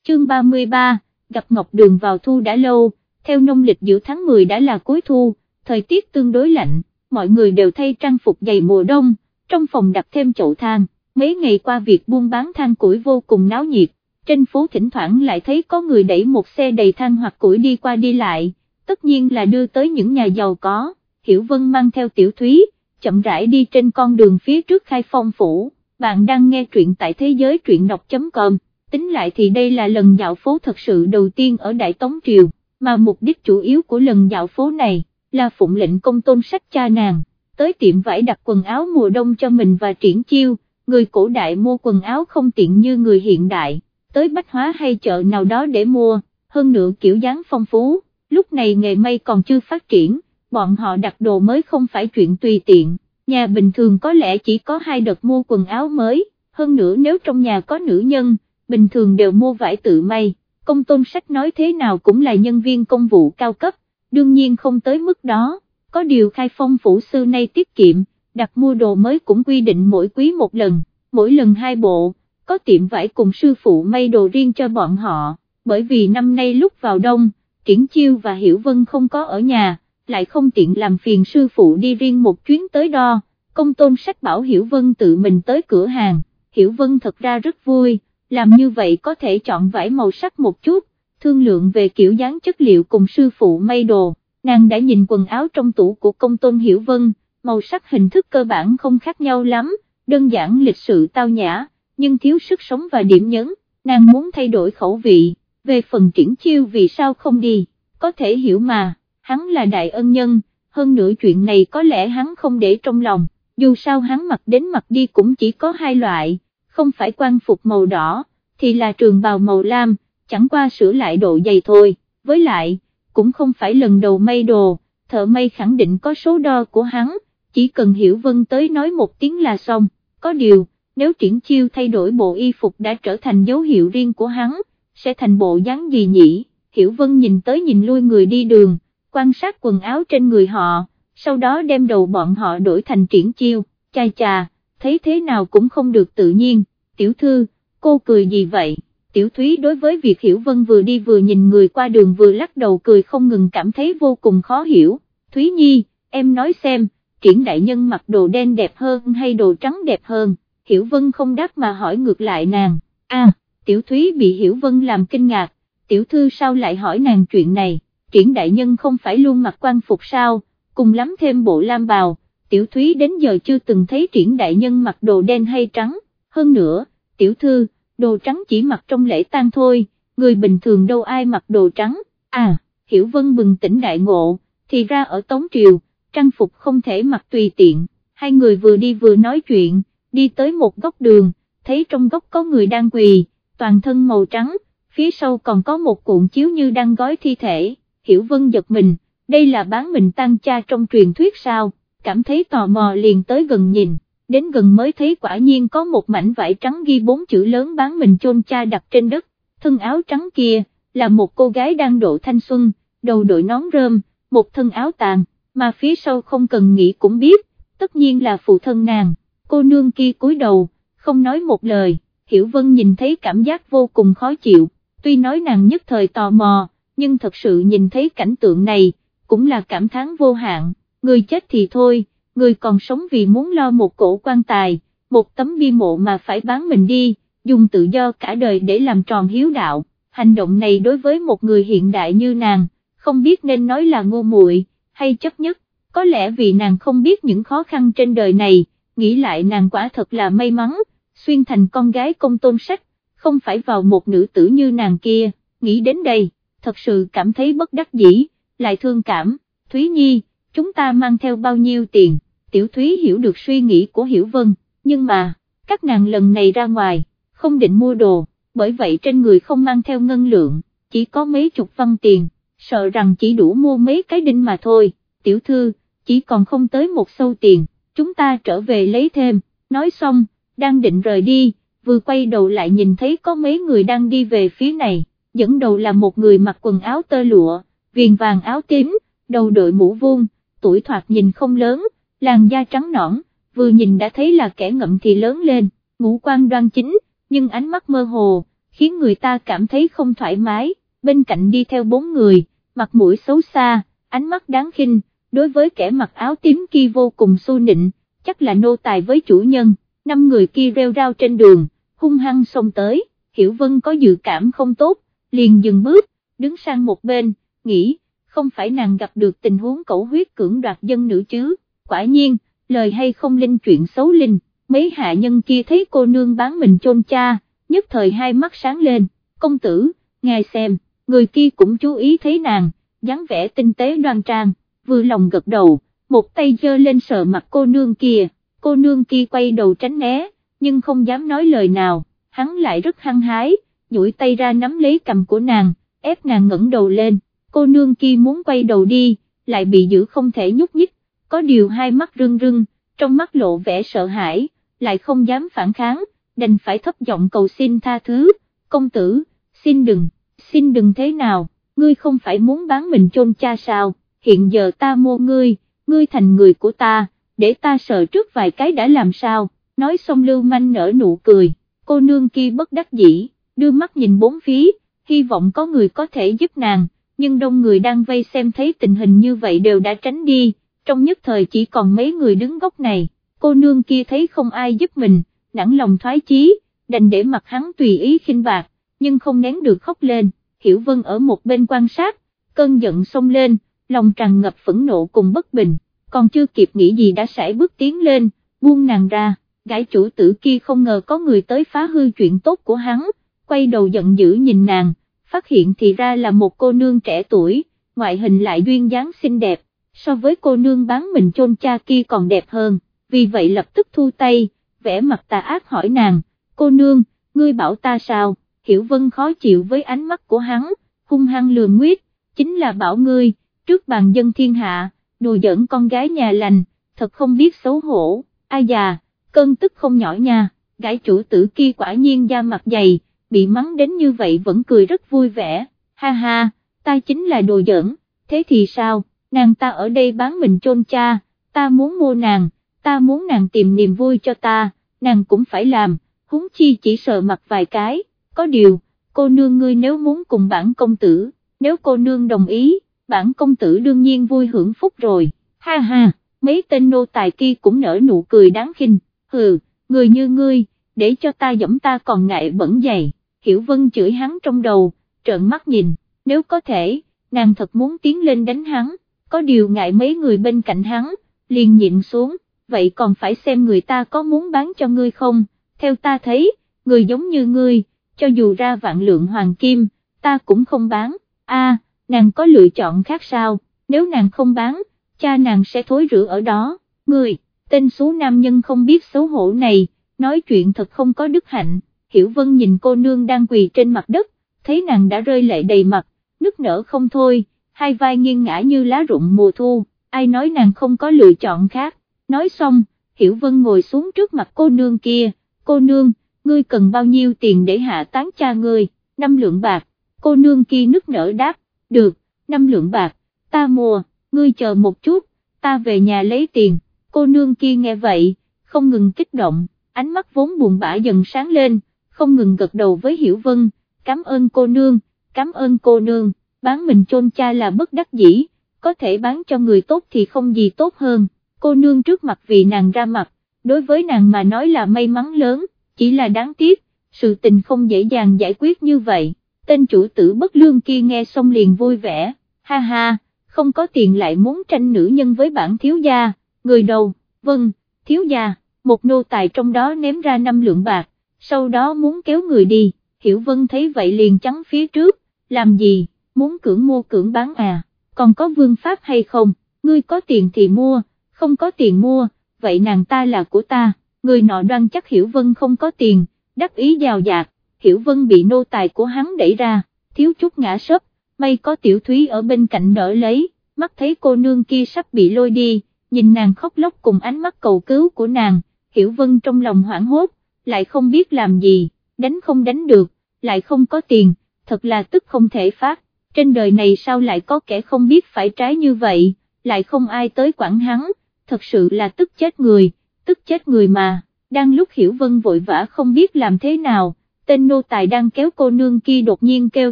Chương 33, gặp Ngọc Đường vào thu đã lâu, theo nông lịch giữa tháng 10 đã là cuối thu, thời tiết tương đối lạnh mọi người đều thay trang phục dày mùa đông, trong phòng đặt thêm chậu than, mấy ngày qua việc buôn bán than củi vô cùng náo nhiệt, trên phố thỉnh thoảng lại thấy có người đẩy một xe đầy than hoặc củi đi qua đi lại, tất nhiên là đưa tới những nhà giàu có, Hiểu Vân mang theo tiểu thúy, chậm rãi đi trên con đường phía trước khai phong phủ, bạn đang nghe truyện tại thế giới truyện đọc.com, tính lại thì đây là lần dạo phố thật sự đầu tiên ở Đại Tống Triều, mà mục đích chủ yếu của lần dạo phố này là phụng lệnh công tôn sách cha nàng, tới tiệm vải đặt quần áo mùa đông cho mình và triển chiêu, người cổ đại mua quần áo không tiện như người hiện đại, tới bách hóa hay chợ nào đó để mua, hơn nữa kiểu dáng phong phú, lúc này nghề may còn chưa phát triển, bọn họ đặt đồ mới không phải chuyện tùy tiện, nhà bình thường có lẽ chỉ có hai đợt mua quần áo mới, hơn nữa nếu trong nhà có nữ nhân, bình thường đều mua vải tự may, công tôn sách nói thế nào cũng là nhân viên công vụ cao cấp, đương nhiên không tới mức đó, có điều khai phong phủ sư nay tiết kiệm, đặt mua đồ mới cũng quy định mỗi quý một lần, mỗi lần hai bộ, có tiệm vải cùng sư phụ may đồ riêng cho bọn họ, bởi vì năm nay lúc vào đông, Triển Chiêu và Hiểu Vân không có ở nhà, lại không tiện làm phiền sư phụ đi riêng một chuyến tới đo, công tôn sách bảo Hiểu Vân tự mình tới cửa hàng, Hiểu Vân thật ra rất vui, làm như vậy có thể chọn vải màu sắc một chút, thương lượng về kiểu dáng chất liệu cùng sư phụ may đồ, nàng đã nhìn quần áo trong tủ của công tôn hiểu vân, màu sắc hình thức cơ bản không khác nhau lắm, đơn giản lịch sự tao nhã, nhưng thiếu sức sống và điểm nhấn, nàng muốn thay đổi khẩu vị, về phần triển chiêu vì sao không đi, có thể hiểu mà, hắn là đại ân nhân, hơn nữa chuyện này có lẽ hắn không để trong lòng, dù sao hắn mặc đến mặc đi cũng chỉ có hai loại, không phải quan phục màu đỏ, thì là trường bào màu lam, chẳng qua sửa lại độ dày thôi, với lại, cũng không phải lần đầu may đồ, thợ may khẳng định có số đo của hắn, chỉ cần hiểu vân tới nói một tiếng là xong, có điều, nếu triển chiêu thay đổi bộ y phục đã trở thành dấu hiệu riêng của hắn, sẽ thành bộ dáng gì nhỉ, Hiểu Vân nhìn tới nhìn lui người đi đường, quan sát quần áo trên người họ, sau đó đem đầu bọn họ đổi thành triển chiêu, chai chà, thấy thế nào cũng không được tự nhiên, tiểu thư, cô cười gì vậy? Tiểu Thúy đối với việc Hiểu Vân vừa đi vừa nhìn người qua đường vừa lắc đầu cười không ngừng cảm thấy vô cùng khó hiểu, Thúy Nhi, em nói xem, triển đại nhân mặc đồ đen đẹp hơn hay đồ trắng đẹp hơn, Hiểu Vân không đáp mà hỏi ngược lại nàng, a, Tiểu Thúy bị Hiểu Vân làm kinh ngạc, Tiểu Thư sao lại hỏi nàng chuyện này, triển đại nhân không phải luôn mặc quan phục sao, cùng lắm thêm bộ lam bào, Tiểu Thúy đến giờ chưa từng thấy triển đại nhân mặc đồ đen hay trắng, hơn nữa, Tiểu Thư, đồ trắng chỉ mặc trong lễ tang thôi, người bình thường đâu ai mặc đồ trắng, à, Hiểu Vân bừng tỉnh đại ngộ, thì ra ở Tống Triều, trang phục không thể mặc tùy tiện, hai người vừa đi vừa nói chuyện, đi tới một góc đường, thấy trong góc có người đang quỳ, toàn thân màu trắng, phía sau còn có một cuộn chiếu như đang gói thi thể, Hiểu Vân giật mình, đây là bán mình tăng cha trong truyền thuyết sao, cảm thấy tò mò liền tới gần nhìn, đến gần mới thấy quả nhiên có một mảnh vải trắng ghi bốn chữ lớn bán mình chôn cha đặt trên đất, thân áo trắng kia, là một cô gái đang độ thanh xuân, đầu đội nón rơm, một thân áo tàn, mà phía sau không cần nghĩ cũng biết, tất nhiên là phụ thân nàng, cô nương kia cúi đầu, không nói một lời, Hiểu Vân nhìn thấy cảm giác vô cùng khó chịu, tuy nói nàng nhất thời tò mò, nhưng thật sự nhìn thấy cảnh tượng này, cũng là cảm thán vô hạn, người chết thì thôi, người còn sống vì muốn lo một cổ quan tài, một tấm bia mộ mà phải bán mình đi, dùng tự do cả đời để làm tròn hiếu đạo, hành động này đối với một người hiện đại như nàng, không biết nên nói là ngu muội hay chấp nhất, có lẽ vì nàng không biết những khó khăn trên đời này, nghĩ lại nàng quả thật là may mắn, xuyên thành con gái công tôn sách, không phải vào một nữ tử như nàng kia, nghĩ đến đây, thật sự cảm thấy bất đắc dĩ, lại thương cảm, Thúy Nhi, chúng ta mang theo bao nhiêu tiền, Tiểu Thúy hiểu được suy nghĩ của Hiểu Vân, nhưng mà, các nàng lần này ra ngoài, không định mua đồ, bởi vậy trên người không mang theo ngân lượng, chỉ có mấy chục văn tiền, sợ rằng chỉ đủ mua mấy cái đinh mà thôi, tiểu thư, chỉ còn không tới một sâu tiền, chúng ta trở về lấy thêm, nói xong, đang định rời đi, vừa quay đầu lại nhìn thấy có mấy người đang đi về phía này, dẫn đầu là một người mặc quần áo tơ lụa, viền vàng áo tím, đầu đội mũ vuông, tuổi thoạt nhìn không lớn, làn da trắng nõn, vừa nhìn đã thấy là kẻ ngậm thì lớn lên, ngũ quan đoan chính, nhưng ánh mắt mơ hồ, khiến người ta cảm thấy không thoải mái, bên cạnh đi theo bốn người, mặt mũi xấu xa, ánh mắt đáng khinh, đối với kẻ mặc áo tím kia vô cùng xu nịnh, chắc là nô tài với chủ nhân, năm người kia rêu rao trên đường, hung hăng xông tới, Hiểu Vân có dự cảm không tốt, liền dừng bước, đứng sang một bên, nghĩ, không phải nàng gặp được tình huống cẩu huyết cưỡng đoạt dân nữ chứ, quả nhiên, lời hay không linh chuyện xấu linh, mấy hạ nhân kia thấy cô nương bán mình chôn cha, nhất thời hai mắt sáng lên, công tử, ngài xem, người kia cũng chú ý thấy nàng, dáng vẻ tinh tế đoan trang, vừa lòng gật đầu, một tay giơ lên sờ mặt cô nương kia, cô nương kia quay đầu tránh né, nhưng không dám nói lời nào, hắn lại rất hăng hái, duỗi tay ra nắm lấy cầm của nàng, ép nàng ngẩng đầu lên, cô nương kia muốn quay đầu đi, lại bị giữ không thể nhúc nhích, có điều hai mắt rưng rưng, trong mắt lộ vẻ sợ hãi, lại không dám phản kháng, đành phải thấp giọng cầu xin tha thứ, công tử, xin đừng, xin đừng thế nào, ngươi không phải muốn bán mình chôn cha sao, hiện giờ ta mua ngươi, ngươi thành người của ta, để ta sợ trước vài cái đã làm sao, nói xong lưu manh nở nụ cười, cô nương kia bất đắc dĩ, đưa mắt nhìn bốn phía, hy vọng có người có thể giúp nàng, nhưng đông người đang vây xem thấy tình hình như vậy đều đã tránh đi, trong nhất thời chỉ còn mấy người đứng góc này, cô nương kia thấy không ai giúp mình, nản lòng thoái chí, đành để mặt hắn tùy ý khinh bạc, nhưng không nén được khóc lên, Hiểu Vân ở một bên quan sát, cơn giận xông lên, lòng tràn ngập phẫn nộ cùng bất bình, còn chưa kịp nghĩ gì đã sải bước tiến lên, buông nàng ra, gái chủ tử kia không ngờ có người tới phá hư chuyện tốt của hắn, quay đầu giận dữ nhìn nàng, phát hiện thì ra là một cô nương trẻ tuổi, ngoại hình lại duyên dáng xinh đẹp, so với cô nương bán mình chôn cha kia còn đẹp hơn, vì vậy lập tức thu tay, vẽ mặt tà ác hỏi nàng, cô nương, ngươi bảo ta sao, hiểu vân khó chịu với ánh mắt của hắn, hung hăng lừa nguyết, chính là bảo ngươi, trước bàn dân thiên hạ, đùa giỡn con gái nhà lành, thật không biết xấu hổ, ai già, cơn tức không nhỏ nha, gái chủ tử kia quả nhiên da mặt dày, bị mắng đến như vậy vẫn cười rất vui vẻ, ha ha, ta chính là đồ giỡn, thế thì sao, nàng ta ở đây bán mình chôn cha, ta muốn mua nàng, ta muốn nàng tìm niềm vui cho ta, nàng cũng phải làm, huống chi chỉ sợ mặt vài cái, có điều, cô nương ngươi nếu muốn cùng bản công tử, nếu cô nương đồng ý, bản công tử đương nhiên vui hưởng phúc rồi, ha ha, mấy tên nô tài kia cũng nở nụ cười đáng khinh, hừ, người như ngươi, để cho ta dẫm ta còn ngại bẩn dày, Hiểu Vân chửi hắn trong đầu, trợn mắt nhìn, nếu có thể, nàng thật muốn tiến lên đánh hắn, có điều ngại mấy người bên cạnh hắn, liền nhịn xuống, vậy còn phải xem người ta có muốn bán cho ngươi không, theo ta thấy, người giống như ngươi, cho dù ra vạn lượng hoàng kim, ta cũng không bán, a nàng có lựa chọn khác sao, nếu nàng không bán, cha nàng sẽ thối rửa ở đó, người, tên số nam nhân không biết xấu hổ này, nói chuyện thật không có đức hạnh, Hiểu Vân nhìn cô nương đang quỳ trên mặt đất, thấy nàng đã rơi lệ đầy mặt, nức nở không thôi, hai vai nghiêng ngã như lá rụng mùa thu, ai nói nàng không có lựa chọn khác, nói xong, Hiểu Vân ngồi xuống trước mặt cô nương kia, cô nương, ngươi cần bao nhiêu tiền để hạ tán cha ngươi, năm lượng bạc, cô nương kia nức nở đáp, được, năm lượng bạc, ta mua, ngươi chờ một chút, ta về nhà lấy tiền, cô nương kia nghe vậy, không ngừng kích động, ánh mắt vốn buồn bã dần sáng lên, không ngừng gật đầu với Hiểu Vân, cảm ơn cô nương, cảm ơn cô nương, bán mình chôn cha là bất đắc dĩ, có thể bán cho người tốt thì không gì tốt hơn, cô nương trước mặt vì nàng ra mặt, đối với nàng mà nói là may mắn lớn, chỉ là đáng tiếc, sự tình không dễ dàng giải quyết như vậy, tên chủ tử bất lương kia nghe xong liền vui vẻ, ha ha, không có tiền lại muốn tranh nữ nhân với bản thiếu gia, người đầu, vâng, thiếu gia, một nô tài trong đó ném ra năm lượng bạc, sau đó muốn kéo người đi, Hiểu Vân thấy vậy liền trắng phía trước, làm gì, muốn cưỡng mua cưỡng bán à, còn có vương pháp hay không, ngươi có tiền thì mua, không có tiền mua, vậy nàng ta là của ta, người nọ đoan chắc Hiểu Vân không có tiền, đắc ý giàu dạt, Hiểu Vân bị nô tài của hắn đẩy ra, thiếu chút ngã sấp, may có tiểu thúy ở bên cạnh đỡ lấy, mắt thấy cô nương kia sắp bị lôi đi, nhìn nàng khóc lóc cùng ánh mắt cầu cứu của nàng, Hiểu Vân trong lòng hoảng hốt, lại không biết làm gì, đánh không đánh được, lại không có tiền, thật là tức không thể phát, trên đời này sao lại có kẻ không biết phải trái như vậy, lại không ai tới quản hắn, thật sự là tức chết người, tức chết người mà, đang lúc Hiểu Vân vội vã không biết làm thế nào, tên nô tài đang kéo cô nương kia đột nhiên kêu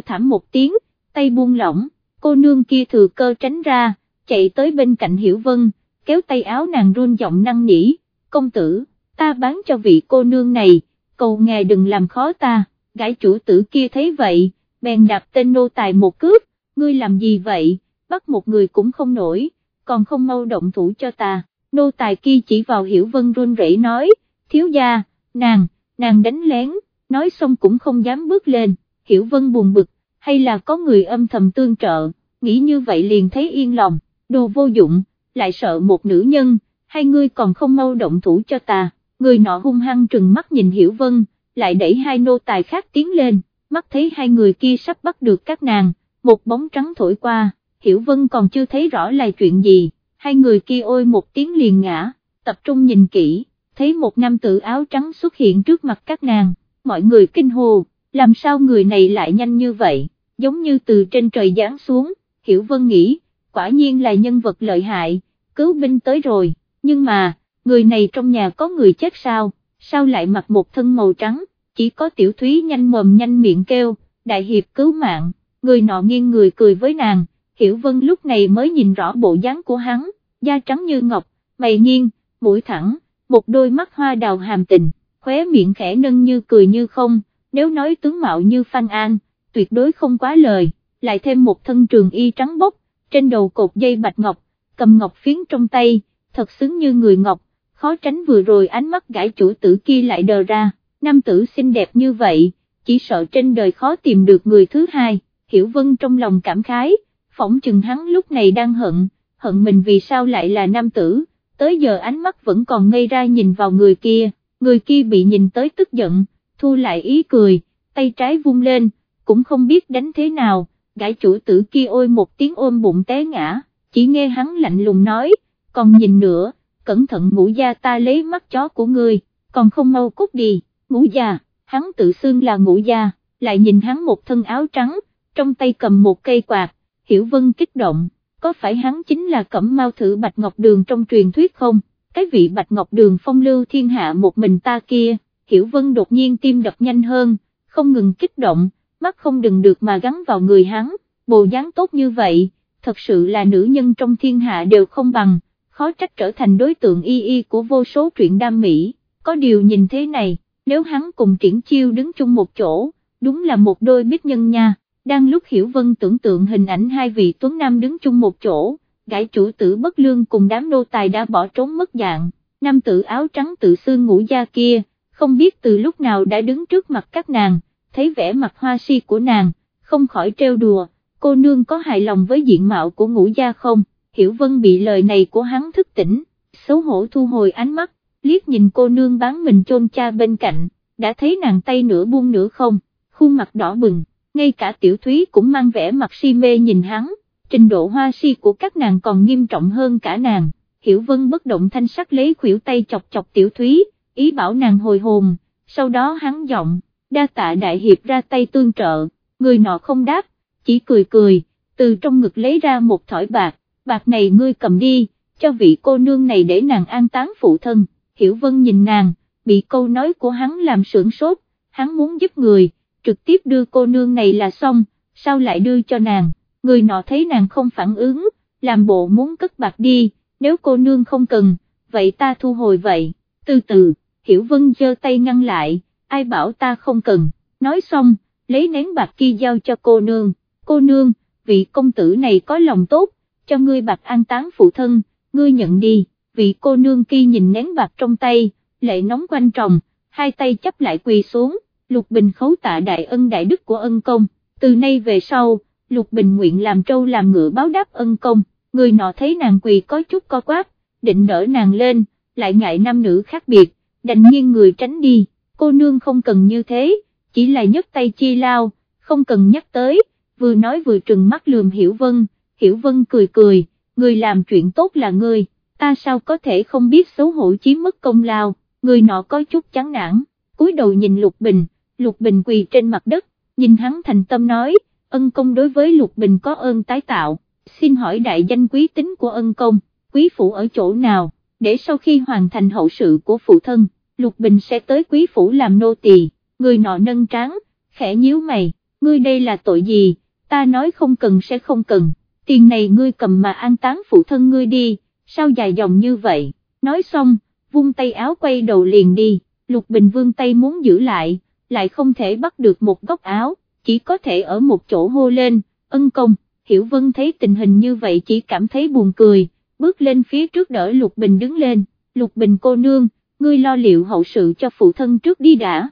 thảm một tiếng, tay buông lỏng, cô nương kia thừa cơ tránh ra, chạy tới bên cạnh Hiểu Vân, kéo tay áo nàng run giọng năng nỉ, công tử ta bán cho vị cô nương này, cầu ngài đừng làm khó ta, gái chủ tử kia thấy vậy, bèn đạp tên nô tài một cướp, ngươi làm gì vậy, bắt một người cũng không nổi, còn không mau động thủ cho ta, nô tài kia chỉ vào hiểu vân run rẩy nói, thiếu gia, nàng, nàng đánh lén, nói xong cũng không dám bước lên, hiểu vân buồn bực, hay là có người âm thầm tương trợ, nghĩ như vậy liền thấy yên lòng, đồ vô dụng, lại sợ một nữ nhân, hai ngươi còn không mau động thủ cho ta? Người nọ hung hăng trừng mắt nhìn Hiểu Vân, lại đẩy hai nô tài khác tiến lên, mắt thấy hai người kia sắp bắt được các nàng, một bóng trắng thổi qua, Hiểu Vân còn chưa thấy rõ là chuyện gì, hai người kia ôi một tiếng liền ngã, tập trung nhìn kỹ, thấy một nam tử áo trắng xuất hiện trước mặt các nàng, mọi người kinh hồ, làm sao người này lại nhanh như vậy, giống như từ trên trời giáng xuống, Hiểu Vân nghĩ, quả nhiên là nhân vật lợi hại, cứu binh tới rồi, nhưng mà, người này trong nhà có người chết sao, sao lại mặc một thân màu trắng, chỉ có tiểu thúy nhanh mồm nhanh miệng kêu, đại hiệp cứu mạng, người nọ nghiêng người cười với nàng, hiểu vân lúc này mới nhìn rõ bộ dáng của hắn, da trắng như ngọc, mày nghiêng, mũi thẳng, một đôi mắt hoa đào hàm tình, khóe miệng khẽ nâng như cười như không, nếu nói tướng mạo như Phan An, tuyệt đối không quá lời, lại thêm một thân trường y trắng bốc, trên đầu cột dây bạch ngọc, cầm ngọc phiến trong tay, thật xứng như người ngọc, khó tránh vừa rồi ánh mắt gãi chủ tử kia lại đờ ra, nam tử xinh đẹp như vậy, chỉ sợ trên đời khó tìm được người thứ hai, hiểu vân trong lòng cảm khái, phỏng chừng hắn lúc này đang hận, hận mình vì sao lại là nam tử, tới giờ ánh mắt vẫn còn ngây ra nhìn vào người kia, người kia bị nhìn tới tức giận, thu lại ý cười, tay trái vung lên, cũng không biết đánh thế nào, gãi chủ tử kia ôi một tiếng ôm bụng té ngã, chỉ nghe hắn lạnh lùng nói, còn nhìn nữa cẩn thận ngủ gia ta lấy mắt chó của ngươi, còn không mau cút đi, ngũ gia, hắn tự xưng là ngũ gia, lại nhìn hắn một thân áo trắng, trong tay cầm một cây quạt, Hiểu Vân kích động, có phải hắn chính là cẩm mau thử Bạch Ngọc Đường trong truyền thuyết không, cái vị Bạch Ngọc Đường phong lưu thiên hạ một mình ta kia, Hiểu Vân đột nhiên tim đập nhanh hơn, không ngừng kích động, mắt không đừng được mà gắn vào người hắn, bồ dáng tốt như vậy, thật sự là nữ nhân trong thiên hạ đều không bằng, khó trách trở thành đối tượng y y của vô số truyện đam mỹ, có điều nhìn thế này, nếu hắn cùng triển chiêu đứng chung một chỗ, đúng là một đôi bích nhân nha, đang lúc Hiểu Vân tưởng tượng hình ảnh hai vị tuấn nam đứng chung một chỗ, gãi chủ tử bất lương cùng đám nô tài đã bỏ trốn mất dạng, nam tử áo trắng tự xương ngủ da kia, không biết từ lúc nào đã đứng trước mặt các nàng, thấy vẻ mặt hoa si của nàng, không khỏi trêu đùa, cô nương có hài lòng với diện mạo của ngũ gia không, Hiểu Vân bị lời này của hắn thức tỉnh, xấu hổ thu hồi ánh mắt, liếc nhìn cô nương bán mình chôn cha bên cạnh, đã thấy nàng tay nửa buông nửa không, khuôn mặt đỏ bừng, ngay cả tiểu thúy cũng mang vẻ mặt si mê nhìn hắn, trình độ hoa si của các nàng còn nghiêm trọng hơn cả nàng, Hiểu Vân bất động thanh sắc lấy khuỷu tay chọc chọc tiểu thúy, ý bảo nàng hồi hồn, sau đó hắn giọng, đa tạ đại hiệp ra tay tương trợ, người nọ không đáp, chỉ cười cười, từ trong ngực lấy ra một thỏi bạc, bạc này ngươi cầm đi, cho vị cô nương này để nàng an táng phụ thân, Hiểu Vân nhìn nàng, bị câu nói của hắn làm sưởng sốt, hắn muốn giúp người, trực tiếp đưa cô nương này là xong, sao lại đưa cho nàng, người nọ thấy nàng không phản ứng, làm bộ muốn cất bạc đi, nếu cô nương không cần, vậy ta thu hồi vậy, từ từ, Hiểu Vân giơ tay ngăn lại, ai bảo ta không cần, nói xong, lấy nén bạc kia giao cho cô nương, cô nương, vị công tử này có lòng tốt, cho ngươi bạc an táng phụ thân, ngươi nhận đi, vị cô nương kia nhìn nén bạc trong tay, lệ nóng quanh tròng, hai tay chấp lại quỳ xuống, Lục Bình khấu tạ đại ân đại đức của ân công, từ nay về sau, Lục Bình nguyện làm trâu làm ngựa báo đáp ân công, người nọ thấy nàng quỳ có chút co quáp, định đỡ nàng lên, lại ngại nam nữ khác biệt, đành nghiêng người tránh đi, cô nương không cần như thế, chỉ là nhấc tay chi lao, không cần nhắc tới, vừa nói vừa trừng mắt lườm Hiểu Vân, Hiểu Vân cười cười, người làm chuyện tốt là người, ta sao có thể không biết xấu hổ chiếm mất công lao, người nọ có chút chán nản, cúi đầu nhìn Lục Bình, Lục Bình quỳ trên mặt đất, nhìn hắn thành tâm nói, ân công đối với Lục Bình có ơn tái tạo, xin hỏi đại danh quý tính của ân công, quý phủ ở chỗ nào, để sau khi hoàn thành hậu sự của phụ thân, Lục Bình sẽ tới quý phủ làm nô tỳ. người nọ nâng tráng, khẽ nhíu mày, ngươi đây là tội gì, ta nói không cần sẽ không cần, tiền này ngươi cầm mà an táng phụ thân ngươi đi, sao dài dòng như vậy, nói xong, vung tay áo quay đầu liền đi, Lục Bình vương tay muốn giữ lại, lại không thể bắt được một góc áo, chỉ có thể ở một chỗ hô lên, ân công, Hiểu Vân thấy tình hình như vậy chỉ cảm thấy buồn cười, bước lên phía trước đỡ Lục Bình đứng lên, Lục Bình cô nương, ngươi lo liệu hậu sự cho phụ thân trước đi đã.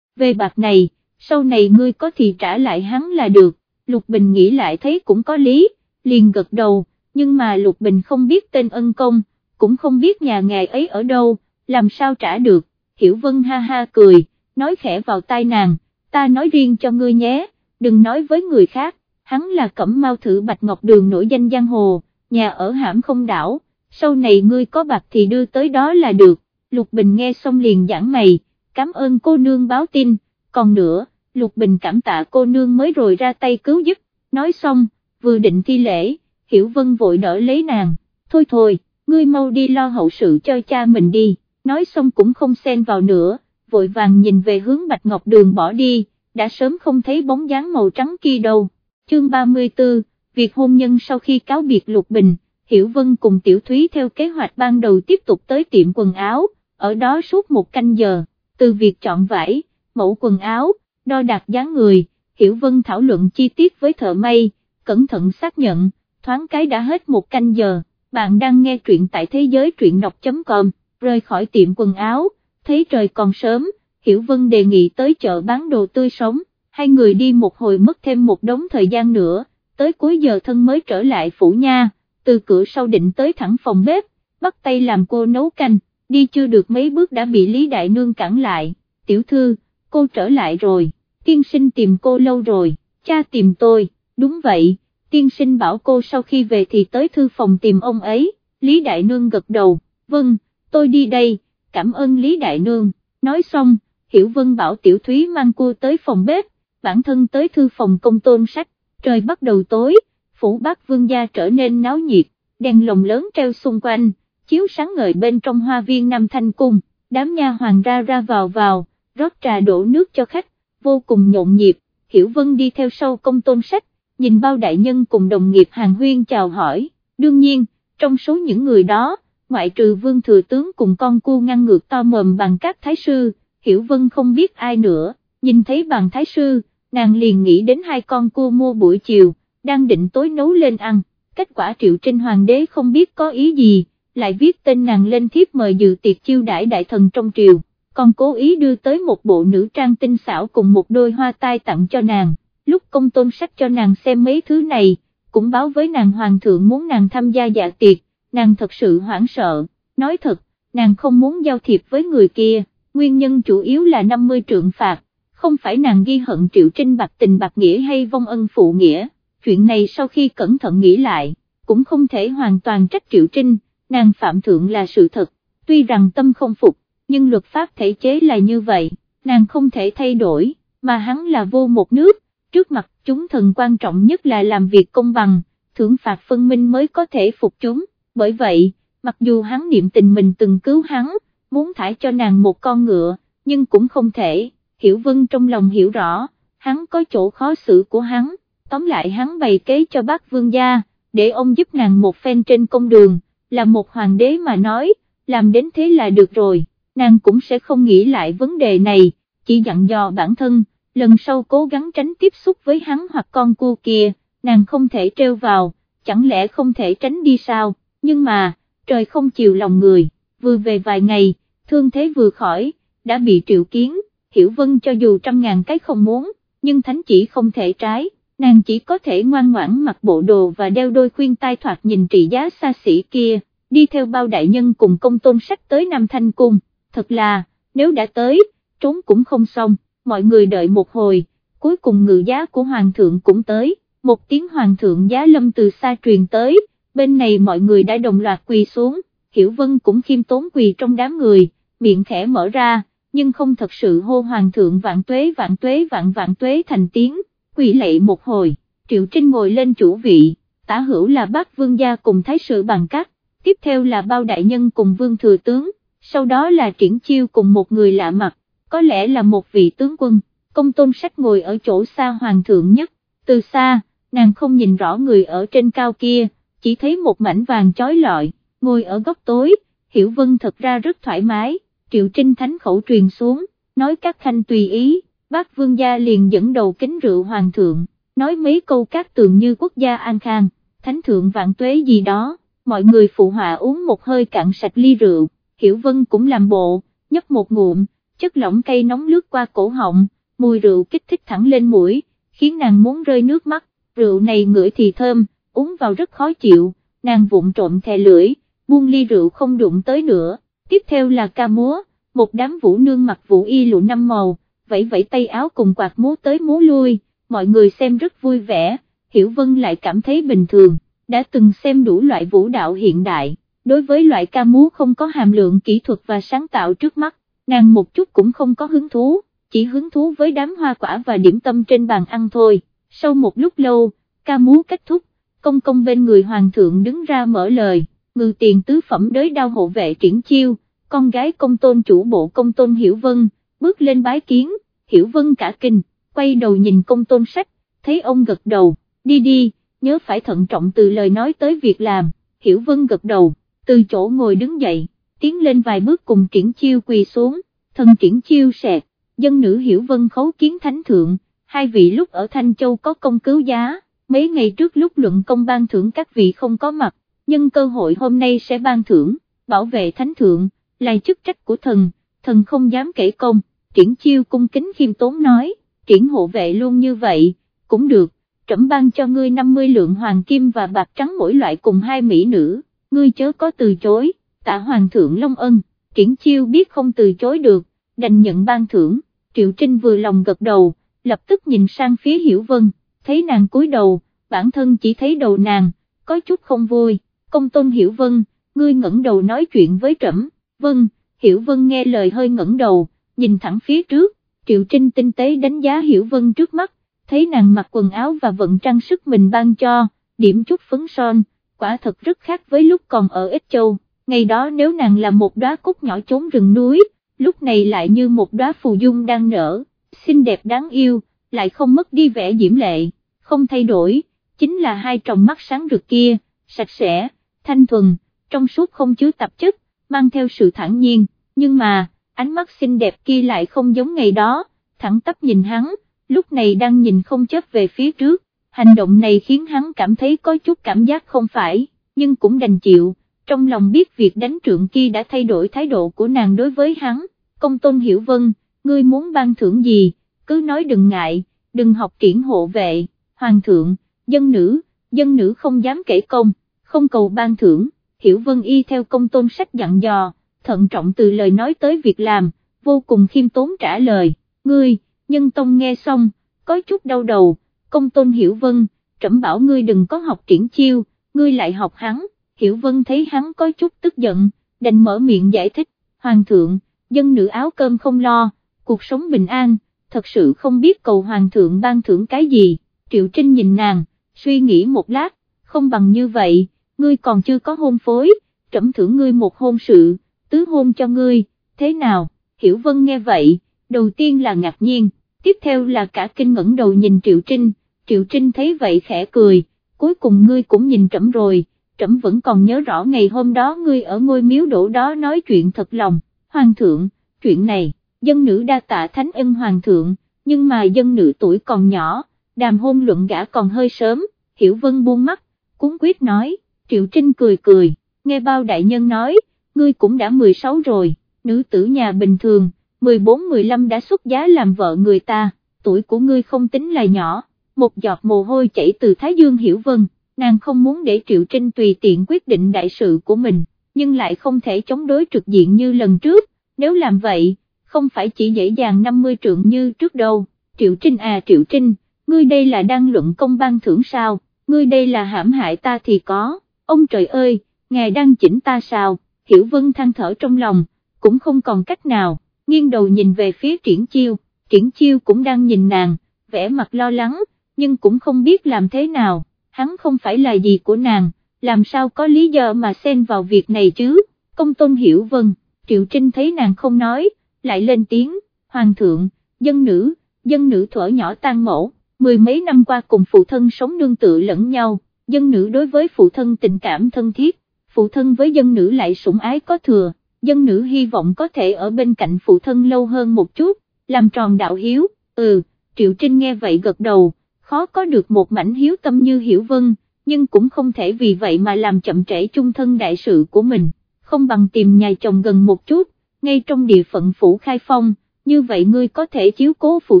Về bạc này, sau này ngươi có thì trả lại hắn là được, Lục Bình nghĩ lại thấy cũng có lý, liền gật đầu, nhưng mà Lục Bình không biết tên ân công, cũng không biết nhà ngài ấy ở đâu, làm sao trả được, Hiểu Vân ha ha cười nói khẽ vào tai nàng, ta nói riêng cho ngươi nhé, đừng nói với người khác, hắn là cẩm mau thử bạch ngọc đường nổi danh giang hồ, nhà ở hãm không đảo, sau này ngươi có bạc thì đưa tới đó là được, Lục Bình nghe xong liền giảng mày, cảm ơn cô nương báo tin, còn nữa, Lục Bình cảm tạ cô nương mới rồi ra tay cứu giúp, nói xong, vừa định thi lễ, Hiểu Vân vội đỡ lấy nàng, thôi thôi, ngươi mau đi lo hậu sự cho cha mình đi, nói xong cũng không xen vào nữa vội vàng nhìn về hướng Bạch Ngọc Đường bỏ đi, đã sớm không thấy bóng dáng màu trắng kia đâu. Chương 34, việc hôn nhân sau khi cáo biệt Lục Bình, Hiểu Vân cùng Tiểu Thúy theo kế hoạch ban đầu tiếp tục tới tiệm quần áo, ở đó suốt một canh giờ, từ việc chọn vải, mẫu quần áo, đo đạc dáng người, Hiểu Vân thảo luận chi tiết với thợ may, cẩn thận xác nhận, thoáng cái đã hết một canh giờ, bạn đang nghe truyện tại thế giới truyện đọc.com, rời khỏi tiệm quần áo thấy trời còn sớm, Hiểu Vân đề nghị tới chợ bán đồ tươi sống, hai người đi một hồi mất thêm một đống thời gian nữa, tới cuối giờ thân mới trở lại phủ nha, từ cửa sau định tới thẳng phòng bếp, bắt tay làm cô nấu canh, đi chưa được mấy bước đã bị Lý Đại Nương cản lại, tiểu thư, cô trở lại rồi, tiên sinh tìm cô lâu rồi, cha tìm tôi, đúng vậy, tiên sinh bảo cô sau khi về thì tới thư phòng tìm ông ấy, Lý Đại Nương gật đầu, vâng, tôi đi đây cảm ơn Lý Đại Nương, nói xong, Hiểu Vân bảo Tiểu Thúy mang cô tới phòng bếp, bản thân tới thư phòng công tôn sách, trời bắt đầu tối, phủ bác vương gia trở nên náo nhiệt, đèn lồng lớn treo xung quanh, chiếu sáng ngời bên trong hoa viên Nam Thanh Cung, đám nha hoàng ra ra vào vào, rót trà đổ nước cho khách, vô cùng nhộn nhịp, Hiểu Vân đi theo sau công tôn sách, nhìn bao đại nhân cùng đồng nghiệp hàng huyên chào hỏi, đương nhiên, trong số những người đó, ngoại trừ vương thừa tướng cùng con cu ngăn ngược to mồm bằng các thái sư, Hiểu Vân không biết ai nữa, nhìn thấy bằng thái sư, nàng liền nghĩ đến hai con cua mua buổi chiều, đang định tối nấu lên ăn, kết quả triệu trinh hoàng đế không biết có ý gì, lại viết tên nàng lên thiếp mời dự tiệc chiêu đãi đại thần trong triều, còn cố ý đưa tới một bộ nữ trang tinh xảo cùng một đôi hoa tai tặng cho nàng, lúc công tôn sách cho nàng xem mấy thứ này, cũng báo với nàng hoàng thượng muốn nàng tham gia dạ tiệc, nàng thật sự hoảng sợ, nói thật, nàng không muốn giao thiệp với người kia, nguyên nhân chủ yếu là 50 trượng phạt, không phải nàng ghi hận triệu trinh bạc tình bạc nghĩa hay vong ân phụ nghĩa, chuyện này sau khi cẩn thận nghĩ lại, cũng không thể hoàn toàn trách triệu trinh, nàng phạm thượng là sự thật, tuy rằng tâm không phục, nhưng luật pháp thể chế là như vậy, nàng không thể thay đổi, mà hắn là vô một nước, trước mặt chúng thần quan trọng nhất là làm việc công bằng, thưởng phạt phân minh mới có thể phục chúng, bởi vậy, mặc dù hắn niệm tình mình từng cứu hắn, muốn thải cho nàng một con ngựa, nhưng cũng không thể, Hiểu Vân trong lòng hiểu rõ, hắn có chỗ khó xử của hắn, tóm lại hắn bày kế cho bác vương gia, để ông giúp nàng một phen trên công đường, là một hoàng đế mà nói, làm đến thế là được rồi, nàng cũng sẽ không nghĩ lại vấn đề này, chỉ dặn dò bản thân, lần sau cố gắng tránh tiếp xúc với hắn hoặc con cua kia, nàng không thể treo vào, chẳng lẽ không thể tránh đi sao, nhưng mà, trời không chịu lòng người, vừa về vài ngày, thương thế vừa khỏi, đã bị triệu kiến, hiểu vân cho dù trăm ngàn cái không muốn, nhưng thánh chỉ không thể trái, nàng chỉ có thể ngoan ngoãn mặc bộ đồ và đeo đôi khuyên tai thoạt nhìn trị giá xa xỉ kia, đi theo bao đại nhân cùng công tôn sách tới Nam Thanh Cung, thật là, nếu đã tới, trốn cũng không xong, mọi người đợi một hồi, cuối cùng ngự giá của Hoàng thượng cũng tới, một tiếng Hoàng thượng giá lâm từ xa truyền tới, bên này mọi người đã đồng loạt quỳ xuống, Hiểu Vân cũng khiêm tốn quỳ trong đám người, miệng khẽ mở ra, nhưng không thật sự hô Hoàng thượng vạn tuế vạn tuế vạn vạn tuế thành tiếng, quỳ lệ một hồi, Triệu Trinh ngồi lên chủ vị, tả hữu là bác vương gia cùng thái sự bằng cắt, tiếp theo là bao đại nhân cùng vương thừa tướng, sau đó là triển chiêu cùng một người lạ mặt, có lẽ là một vị tướng quân, công tôn sách ngồi ở chỗ xa hoàng thượng nhất, từ xa, nàng không nhìn rõ người ở trên cao kia, chỉ thấy một mảnh vàng chói lọi, ngồi ở góc tối, hiểu vân thật ra rất thoải mái, triệu trinh thánh khẩu truyền xuống, nói các khanh tùy ý, bác vương gia liền dẫn đầu kính rượu hoàng thượng, nói mấy câu các tường như quốc gia an khang, thánh thượng vạn tuế gì đó, mọi người phụ họa uống một hơi cạn sạch ly rượu, hiểu vân cũng làm bộ, nhấp một ngụm, chất lỏng cây nóng lướt qua cổ họng, mùi rượu kích thích thẳng lên mũi, khiến nàng muốn rơi nước mắt, rượu này ngửi thì thơm, uống vào rất khó chịu, nàng vụng trộm thè lưỡi, buông ly rượu không đụng tới nữa, tiếp theo là ca múa, một đám vũ nương mặc vũ y lụa năm màu, vẫy vẫy tay áo cùng quạt múa tới múa lui, mọi người xem rất vui vẻ, Hiểu Vân lại cảm thấy bình thường, đã từng xem đủ loại vũ đạo hiện đại, đối với loại ca múa không có hàm lượng kỹ thuật và sáng tạo trước mắt, nàng một chút cũng không có hứng thú, chỉ hứng thú với đám hoa quả và điểm tâm trên bàn ăn thôi, sau một lúc lâu, ca múa kết thúc, công công bên người hoàng thượng đứng ra mở lời, ngư tiền tứ phẩm đới đao hộ vệ triển chiêu, con gái công tôn chủ bộ công tôn Hiểu Vân, bước lên bái kiến, Hiểu Vân cả kinh, quay đầu nhìn công tôn sách, thấy ông gật đầu, đi đi, nhớ phải thận trọng từ lời nói tới việc làm, Hiểu Vân gật đầu, từ chỗ ngồi đứng dậy, tiến lên vài bước cùng triển chiêu quỳ xuống, thân triển chiêu sẹt, dân nữ Hiểu Vân khấu kiến thánh thượng, hai vị lúc ở Thanh Châu có công cứu giá, mấy ngày trước lúc luận công ban thưởng các vị không có mặt, nhưng cơ hội hôm nay sẽ ban thưởng, bảo vệ thánh thượng, là chức trách của thần, thần không dám kể công, triển chiêu cung kính khiêm tốn nói, triển hộ vệ luôn như vậy, cũng được, trẫm ban cho ngươi 50 lượng hoàng kim và bạc trắng mỗi loại cùng hai mỹ nữ, ngươi chớ có từ chối, tạ hoàng thượng Long Ân, triển chiêu biết không từ chối được, đành nhận ban thưởng, Triệu Trinh vừa lòng gật đầu, lập tức nhìn sang phía Hiểu Vân, thấy nàng cúi đầu, bản thân chỉ thấy đầu nàng, có chút không vui, công tôn Hiểu Vân, ngươi ngẩng đầu nói chuyện với trẫm, vâng, Hiểu Vân nghe lời hơi ngẩng đầu, nhìn thẳng phía trước, Triệu Trinh tinh tế đánh giá Hiểu Vân trước mắt, thấy nàng mặc quần áo và vận trang sức mình ban cho, điểm chút phấn son, quả thật rất khác với lúc còn ở Ích Châu, ngày đó nếu nàng là một đóa cúc nhỏ trốn rừng núi, lúc này lại như một đóa phù dung đang nở, xinh đẹp đáng yêu, lại không mất đi vẻ diễm lệ, không thay đổi, chính là hai tròng mắt sáng rực kia, sạch sẽ, thanh thuần, trong suốt không chứa tạp chất, mang theo sự thản nhiên, nhưng mà, ánh mắt xinh đẹp kia lại không giống ngày đó, thẳng tắp nhìn hắn, lúc này đang nhìn không chớp về phía trước, hành động này khiến hắn cảm thấy có chút cảm giác không phải, nhưng cũng đành chịu, trong lòng biết việc đánh trượng kia đã thay đổi thái độ của nàng đối với hắn, công tôn hiểu vân, ngươi muốn ban thưởng gì, cứ nói đừng ngại, đừng học triển hộ vệ, hoàng thượng, dân nữ, dân nữ không dám kể công, không cầu ban thưởng, hiểu vân y theo công tôn sách dặn dò, thận trọng từ lời nói tới việc làm, vô cùng khiêm tốn trả lời, ngươi, nhân tông nghe xong, có chút đau đầu, công tôn hiểu vân, trẫm bảo ngươi đừng có học triển chiêu, ngươi lại học hắn, hiểu vân thấy hắn có chút tức giận, đành mở miệng giải thích, hoàng thượng, dân nữ áo cơm không lo, cuộc sống bình an, thật sự không biết cầu hoàng thượng ban thưởng cái gì, triệu trinh nhìn nàng, suy nghĩ một lát, không bằng như vậy, ngươi còn chưa có hôn phối, trẫm thưởng ngươi một hôn sự, tứ hôn cho ngươi, thế nào, hiểu vân nghe vậy, đầu tiên là ngạc nhiên, tiếp theo là cả kinh ngẩng đầu nhìn triệu trinh, triệu trinh thấy vậy khẽ cười, cuối cùng ngươi cũng nhìn trẫm rồi, trẫm vẫn còn nhớ rõ ngày hôm đó ngươi ở ngôi miếu đổ đó nói chuyện thật lòng, hoàng thượng, chuyện này, dân nữ đa tạ thánh ân hoàng thượng, nhưng mà dân nữ tuổi còn nhỏ, đàm hôn luận gã còn hơi sớm, hiểu vân buông mắt, cúng quyết nói, triệu trinh cười cười, nghe bao đại nhân nói, ngươi cũng đã 16 rồi, nữ tử nhà bình thường, 14-15 đã xuất giá làm vợ người ta, tuổi của ngươi không tính là nhỏ, một giọt mồ hôi chảy từ Thái Dương Hiểu Vân, nàng không muốn để Triệu Trinh tùy tiện quyết định đại sự của mình, nhưng lại không thể chống đối trực diện như lần trước, nếu làm vậy, không phải chỉ dễ dàng 50 trượng như trước đâu, Triệu Trinh à Triệu Trinh, ngươi đây là đang luận công ban thưởng sao, ngươi đây là hãm hại ta thì có, ông trời ơi, ngài đang chỉnh ta sao, Hiểu Vân than thở trong lòng, cũng không còn cách nào, nghiêng đầu nhìn về phía triển chiêu, triển chiêu cũng đang nhìn nàng, vẻ mặt lo lắng, nhưng cũng không biết làm thế nào, hắn không phải là gì của nàng, làm sao có lý do mà xen vào việc này chứ, công tôn hiểu vân, triệu trinh thấy nàng không nói, lại lên tiếng, hoàng thượng, dân nữ, dân nữ thuở nhỏ tan mẫu, mười mấy năm qua cùng phụ thân sống nương tự lẫn nhau, dân nữ đối với phụ thân tình cảm thân thiết, phụ thân với dân nữ lại sủng ái có thừa, dân nữ hy vọng có thể ở bên cạnh phụ thân lâu hơn một chút, làm tròn đạo hiếu, ừ, Triệu Trinh nghe vậy gật đầu, khó có được một mảnh hiếu tâm như Hiểu Vân, nhưng cũng không thể vì vậy mà làm chậm trễ chung thân đại sự của mình, không bằng tìm nhà chồng gần một chút, ngay trong địa phận phủ khai phong, như vậy ngươi có thể chiếu cố phụ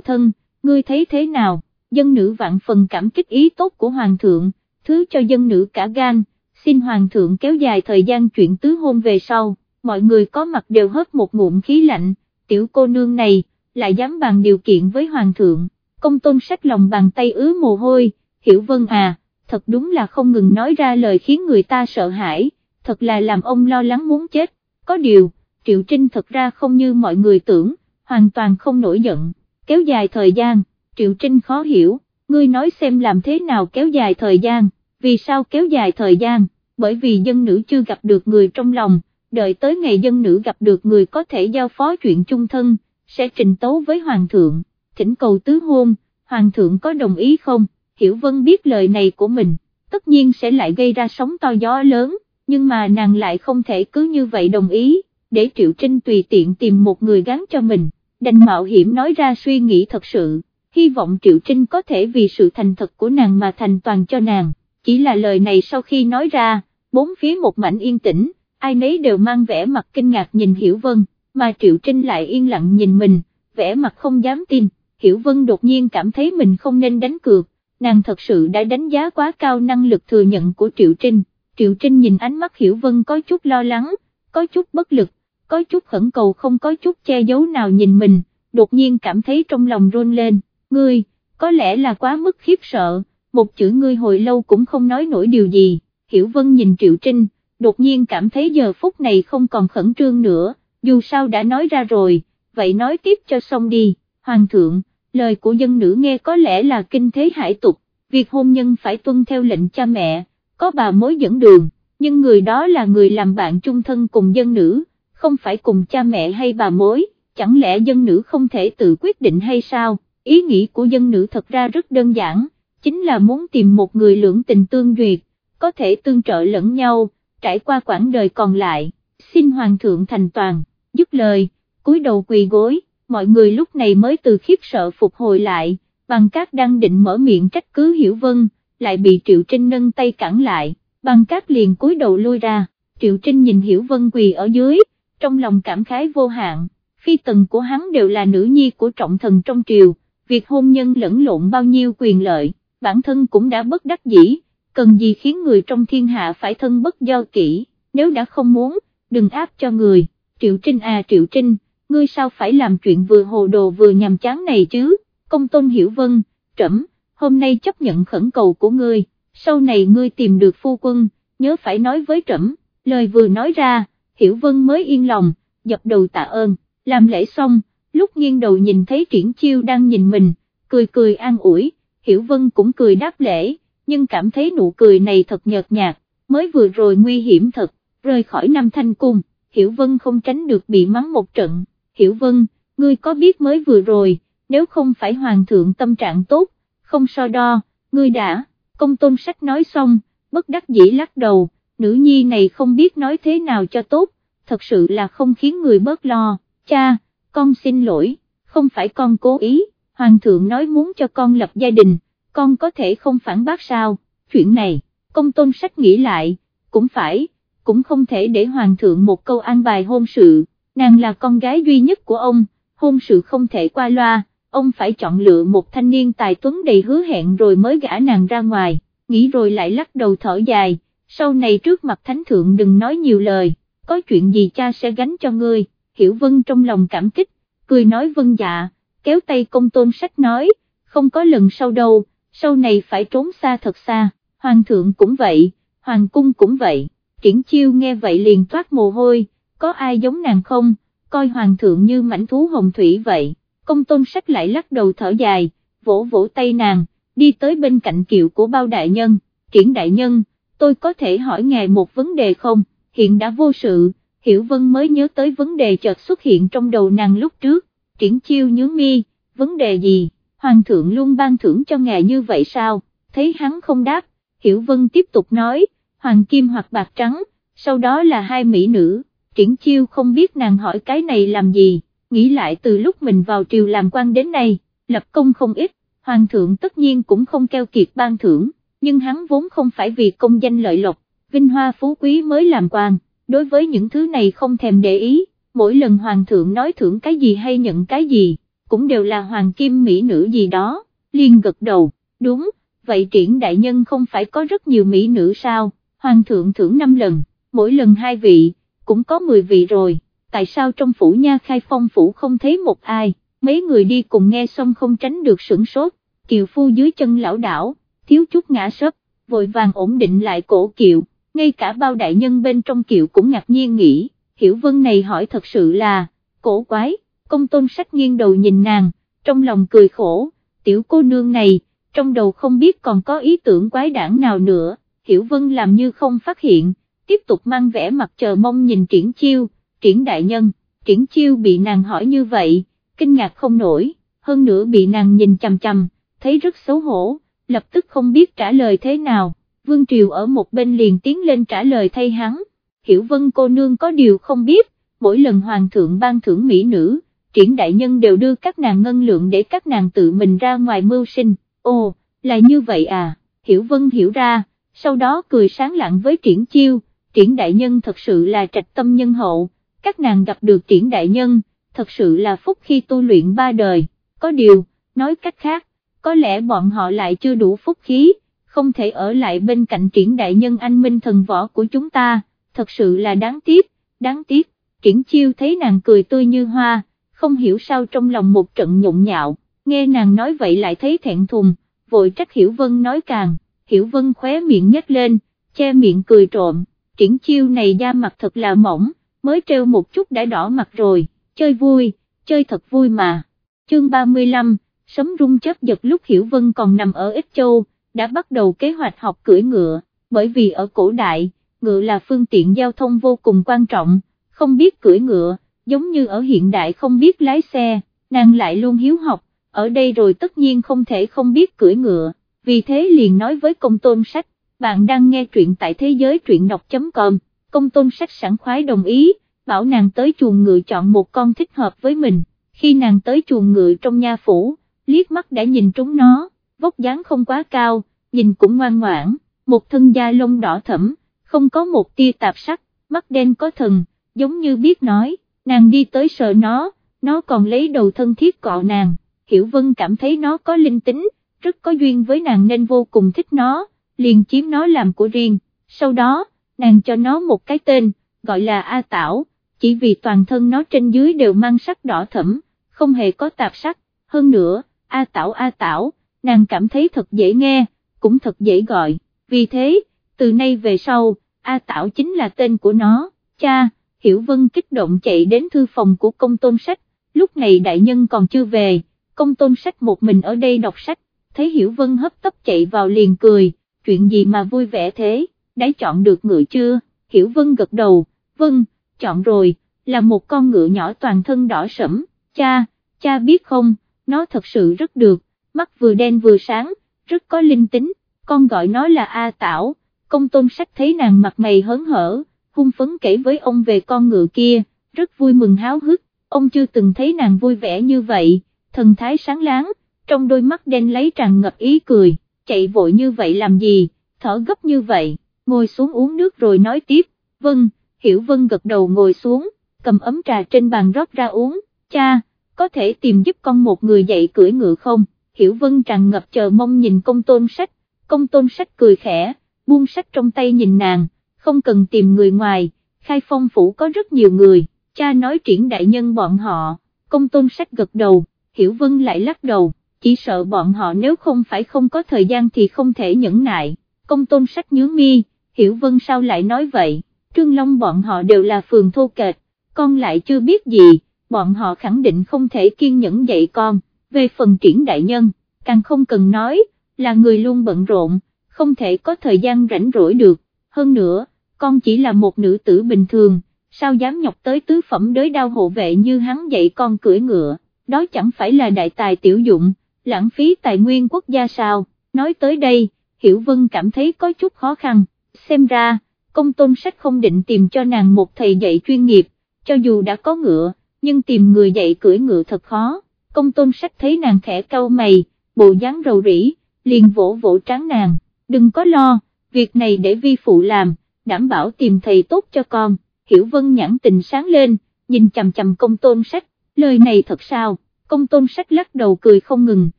thân, ngươi thấy thế nào, dân nữ vạn phần cảm kích ý tốt của Hoàng thượng, thứ cho dân nữ cả gan, xin Hoàng thượng kéo dài thời gian chuyện tứ hôn về sau, mọi người có mặt đều hớt một ngụm khí lạnh, tiểu cô nương này, lại dám bàn điều kiện với Hoàng thượng, công tôn sách lòng bàn tay ứa mồ hôi, hiểu vân à, thật đúng là không ngừng nói ra lời khiến người ta sợ hãi, thật là làm ông lo lắng muốn chết, có điều, Triệu Trinh thật ra không như mọi người tưởng, hoàn toàn không nổi giận, kéo dài thời gian, Triệu Trinh khó hiểu, ngươi nói xem làm thế nào kéo dài thời gian, vì sao kéo dài thời gian, bởi vì dân nữ chưa gặp được người trong lòng, đợi tới ngày dân nữ gặp được người có thể giao phó chuyện chung thân, sẽ trình tấu với Hoàng thượng, thỉnh cầu tứ hôn, Hoàng thượng có đồng ý không, Hiểu Vân biết lời này của mình, tất nhiên sẽ lại gây ra sóng to gió lớn, nhưng mà nàng lại không thể cứ như vậy đồng ý, để Triệu Trinh tùy tiện tìm một người gắn cho mình, đành mạo hiểm nói ra suy nghĩ thật sự, hy vọng Triệu Trinh có thể vì sự thành thật của nàng mà thành toàn cho nàng, chỉ là lời này sau khi nói ra, bốn phía một mảnh yên tĩnh, ai nấy đều mang vẻ mặt kinh ngạc nhìn Hiểu Vân, mà Triệu Trinh lại yên lặng nhìn mình, vẻ mặt không dám tin, Hiểu Vân đột nhiên cảm thấy mình không nên đánh cược, nàng thật sự đã đánh giá quá cao năng lực thừa nhận của Triệu Trinh, Triệu Trinh nhìn ánh mắt Hiểu Vân có chút lo lắng, có chút bất lực, có chút khẩn cầu không có chút che giấu nào nhìn mình, đột nhiên cảm thấy trong lòng run lên, ngươi, có lẽ là quá mức khiếp sợ, một chữ ngươi hồi lâu cũng không nói nổi điều gì, Hiểu Vân nhìn Triệu Trinh, đột nhiên cảm thấy giờ phút này không còn khẩn trương nữa, dù sao đã nói ra rồi, vậy nói tiếp cho xong đi, Hoàng thượng, lời của dân nữ nghe có lẽ là kinh thế hải tục, việc hôn nhân phải tuân theo lệnh cha mẹ, có bà mối dẫn đường, nhưng người đó là người làm bạn chung thân cùng dân nữ, không phải cùng cha mẹ hay bà mối, chẳng lẽ dân nữ không thể tự quyết định hay sao, ý nghĩ của dân nữ thật ra rất đơn giản, chính là muốn tìm một người lưỡng tình tương duyệt, có thể tương trợ lẫn nhau, trải qua quãng đời còn lại, xin Hoàng thượng thành toàn, dứt lời, cúi đầu quỳ gối, mọi người lúc này mới từ khiếp sợ phục hồi lại, bằng cát đang định mở miệng trách cứ Hiểu Vân, lại bị Triệu Trinh nâng tay cản lại, bằng cát liền cúi đầu lui ra, Triệu Trinh nhìn Hiểu Vân quỳ ở dưới, trong lòng cảm khái vô hạn, phi tần của hắn đều là nữ nhi của trọng thần trong triều, việc hôn nhân lẫn lộn bao nhiêu quyền lợi, bản thân cũng đã bất đắc dĩ, cần gì khiến người trong thiên hạ phải thân bất do kỹ, nếu đã không muốn, đừng áp cho người, Triệu Trinh à Triệu Trinh, ngươi sao phải làm chuyện vừa hồ đồ vừa nhàm chán này chứ, công tôn hiểu vân, trẫm, hôm nay chấp nhận khẩn cầu của ngươi, sau này ngươi tìm được phu quân, nhớ phải nói với trẫm, lời vừa nói ra, hiểu vân mới yên lòng, dập đầu tạ ơn, làm lễ xong, lúc nghiêng đầu nhìn thấy triển chiêu đang nhìn mình, cười cười an ủi, hiểu vân cũng cười đáp lễ, nhưng cảm thấy nụ cười này thật nhợt nhạt, mới vừa rồi nguy hiểm thật, rời khỏi Nam Thanh Cung, hiểu vân không tránh được bị mắng một trận. Hiểu Vân, ngươi có biết mới vừa rồi, nếu không phải hoàng thượng tâm trạng tốt, không so đo, ngươi đã, công tôn sách nói xong, bất đắc dĩ lắc đầu, nữ nhi này không biết nói thế nào cho tốt, thật sự là không khiến người bớt lo, cha, con xin lỗi, không phải con cố ý, hoàng thượng nói muốn cho con lập gia đình, con có thể không phản bác sao, chuyện này, công tôn sách nghĩ lại, cũng phải, cũng không thể để hoàng thượng một câu an bài hôn sự nàng là con gái duy nhất của ông, hôn sự không thể qua loa, ông phải chọn lựa một thanh niên tài tuấn đầy hứa hẹn rồi mới gả nàng ra ngoài, nghĩ rồi lại lắc đầu thở dài, sau này trước mặt thánh thượng đừng nói nhiều lời, có chuyện gì cha sẽ gánh cho ngươi, hiểu vân trong lòng cảm kích, cười nói vân dạ, kéo tay công tôn sách nói, không có lần sau đâu, sau này phải trốn xa thật xa, hoàng thượng cũng vậy, hoàng cung cũng vậy, triển chiêu nghe vậy liền toát mồ hôi, có ai giống nàng không, coi hoàng thượng như mảnh thú hồng thủy vậy, công tôn sách lại lắc đầu thở dài, vỗ vỗ tay nàng, đi tới bên cạnh kiệu của bao đại nhân, triển đại nhân, tôi có thể hỏi ngài một vấn đề không, hiện đã vô sự, hiểu vân mới nhớ tới vấn đề chợt xuất hiện trong đầu nàng lúc trước, triển chiêu nhớ mi, vấn đề gì, hoàng thượng luôn ban thưởng cho ngài như vậy sao, thấy hắn không đáp, hiểu vân tiếp tục nói, hoàng kim hoặc bạc trắng, sau đó là hai mỹ nữ, triển chiêu không biết nàng hỏi cái này làm gì, nghĩ lại từ lúc mình vào triều làm quan đến nay, lập công không ít, hoàng thượng tất nhiên cũng không keo kiệt ban thưởng, nhưng hắn vốn không phải vì công danh lợi lộc, vinh hoa phú quý mới làm quan, đối với những thứ này không thèm để ý, mỗi lần hoàng thượng nói thưởng cái gì hay nhận cái gì, cũng đều là hoàng kim mỹ nữ gì đó, liên gật đầu, đúng, vậy triển đại nhân không phải có rất nhiều mỹ nữ sao, hoàng thượng thưởng 5 lần, mỗi lần hai vị, cũng có 10 vị rồi, tại sao trong phủ nha khai phong phủ không thấy một ai, mấy người đi cùng nghe xong không tránh được sửng sốt, kiều phu dưới chân lão đảo, thiếu chút ngã sấp, vội vàng ổn định lại cổ kiệu, ngay cả bao đại nhân bên trong kiệu cũng ngạc nhiên nghĩ, hiểu vân này hỏi thật sự là, cổ quái, công tôn sách nghiêng đầu nhìn nàng, trong lòng cười khổ, tiểu cô nương này, trong đầu không biết còn có ý tưởng quái đản nào nữa, hiểu vân làm như không phát hiện, tiếp tục mang vẻ mặt chờ mong nhìn triển chiêu, triển đại nhân, triển chiêu bị nàng hỏi như vậy, kinh ngạc không nổi, hơn nữa bị nàng nhìn chằm chằm, thấy rất xấu hổ, lập tức không biết trả lời thế nào, Vương Triều ở một bên liền tiến lên trả lời thay hắn, hiểu vân cô nương có điều không biết, mỗi lần hoàng thượng ban thưởng mỹ nữ, triển đại nhân đều đưa các nàng ngân lượng để các nàng tự mình ra ngoài mưu sinh, ồ, là như vậy à, hiểu vân hiểu ra, sau đó cười sáng lặng với triển chiêu, triển đại nhân thật sự là trạch tâm nhân hậu, các nàng gặp được triển đại nhân, thật sự là phúc khi tu luyện ba đời, có điều, nói cách khác, có lẽ bọn họ lại chưa đủ phúc khí, không thể ở lại bên cạnh triển đại nhân anh minh thần võ của chúng ta, thật sự là đáng tiếc, đáng tiếc, triển chiêu thấy nàng cười tươi như hoa, không hiểu sao trong lòng một trận nhộn nhạo, nghe nàng nói vậy lại thấy thẹn thùng, vội trách Hiểu Vân nói càng, Hiểu Vân khóe miệng nhếch lên, che miệng cười trộm, triển chiêu này da mặt thật là mỏng, mới treo một chút đã đỏ mặt rồi, chơi vui, chơi thật vui mà. Chương 35, sấm rung chớp giật lúc Hiểu Vân còn nằm ở Ích Châu, đã bắt đầu kế hoạch học cưỡi ngựa, bởi vì ở cổ đại, ngựa là phương tiện giao thông vô cùng quan trọng, không biết cưỡi ngựa, giống như ở hiện đại không biết lái xe, nàng lại luôn hiếu học, ở đây rồi tất nhiên không thể không biết cưỡi ngựa, vì thế liền nói với công tôn sách, bạn đang nghe truyện tại thế giới truyện đọc.com, công tôn sách sẵn khoái đồng ý, bảo nàng tới chuồng ngựa chọn một con thích hợp với mình, khi nàng tới chuồng ngựa trong nha phủ, liếc mắt đã nhìn trúng nó, vóc dáng không quá cao, nhìn cũng ngoan ngoãn, một thân da lông đỏ thẫm, không có một tia tạp sắc, mắt đen có thần, giống như biết nói, nàng đi tới sợ nó, nó còn lấy đầu thân thiết cọ nàng, Hiểu Vân cảm thấy nó có linh tính, rất có duyên với nàng nên vô cùng thích nó, liền chiếm nó làm của riêng, sau đó, nàng cho nó một cái tên, gọi là A Tảo, chỉ vì toàn thân nó trên dưới đều mang sắc đỏ thẫm, không hề có tạp sắc, hơn nữa, A Tảo A Tảo, nàng cảm thấy thật dễ nghe, cũng thật dễ gọi, vì thế, từ nay về sau, A Tảo chính là tên của nó, cha, Hiểu Vân kích động chạy đến thư phòng của công tôn sách, lúc này đại nhân còn chưa về, công tôn sách một mình ở đây đọc sách, thấy Hiểu Vân hấp tấp chạy vào liền cười, chuyện gì mà vui vẻ thế, đã chọn được ngựa chưa, Hiểu Vân gật đầu, vâng, chọn rồi, là một con ngựa nhỏ toàn thân đỏ sẫm, cha, cha biết không, nó thật sự rất được, mắt vừa đen vừa sáng, rất có linh tính, con gọi nó là A Tảo, công tôn sách thấy nàng mặt mày hớn hở, hung phấn kể với ông về con ngựa kia, rất vui mừng háo hức, ông chưa từng thấy nàng vui vẻ như vậy, thần thái sáng láng, trong đôi mắt đen lấy tràn ngập ý cười, chạy vội như vậy làm gì, thở gấp như vậy, ngồi xuống uống nước rồi nói tiếp, vâng, Hiểu Vân gật đầu ngồi xuống, cầm ấm trà trên bàn rót ra uống, cha, có thể tìm giúp con một người dạy cưỡi ngựa không, Hiểu Vân tràn ngập chờ mong nhìn công tôn sách, công tôn sách cười khẽ, buông sách trong tay nhìn nàng, không cần tìm người ngoài, khai phong phủ có rất nhiều người, cha nói triển đại nhân bọn họ, công tôn sách gật đầu, Hiểu Vân lại lắc đầu, chỉ sợ bọn họ nếu không phải không có thời gian thì không thể nhẫn nại, công tôn sách nhớ mi, Hiểu Vân sao lại nói vậy, Trương Long bọn họ đều là phường thô kệch, con lại chưa biết gì, bọn họ khẳng định không thể kiên nhẫn dạy con, về phần triển đại nhân, càng không cần nói, là người luôn bận rộn, không thể có thời gian rảnh rỗi được, hơn nữa, con chỉ là một nữ tử bình thường, sao dám nhọc tới tứ phẩm đới đao hộ vệ như hắn dạy con cưỡi ngựa, đó chẳng phải là đại tài tiểu dụng, lãng phí tài nguyên quốc gia sao, nói tới đây, Hiểu Vân cảm thấy có chút khó khăn, xem ra, công tôn sách không định tìm cho nàng một thầy dạy chuyên nghiệp, cho dù đã có ngựa, nhưng tìm người dạy cưỡi ngựa thật khó, công tôn sách thấy nàng khẽ cau mày, bộ dáng rầu rĩ, liền vỗ vỗ tráng nàng, đừng có lo, việc này để vi phụ làm, đảm bảo tìm thầy tốt cho con, hiểu vân nhãn tình sáng lên, nhìn chầm chầm công tôn sách, lời này thật sao, công tôn sách lắc đầu cười không ngừng,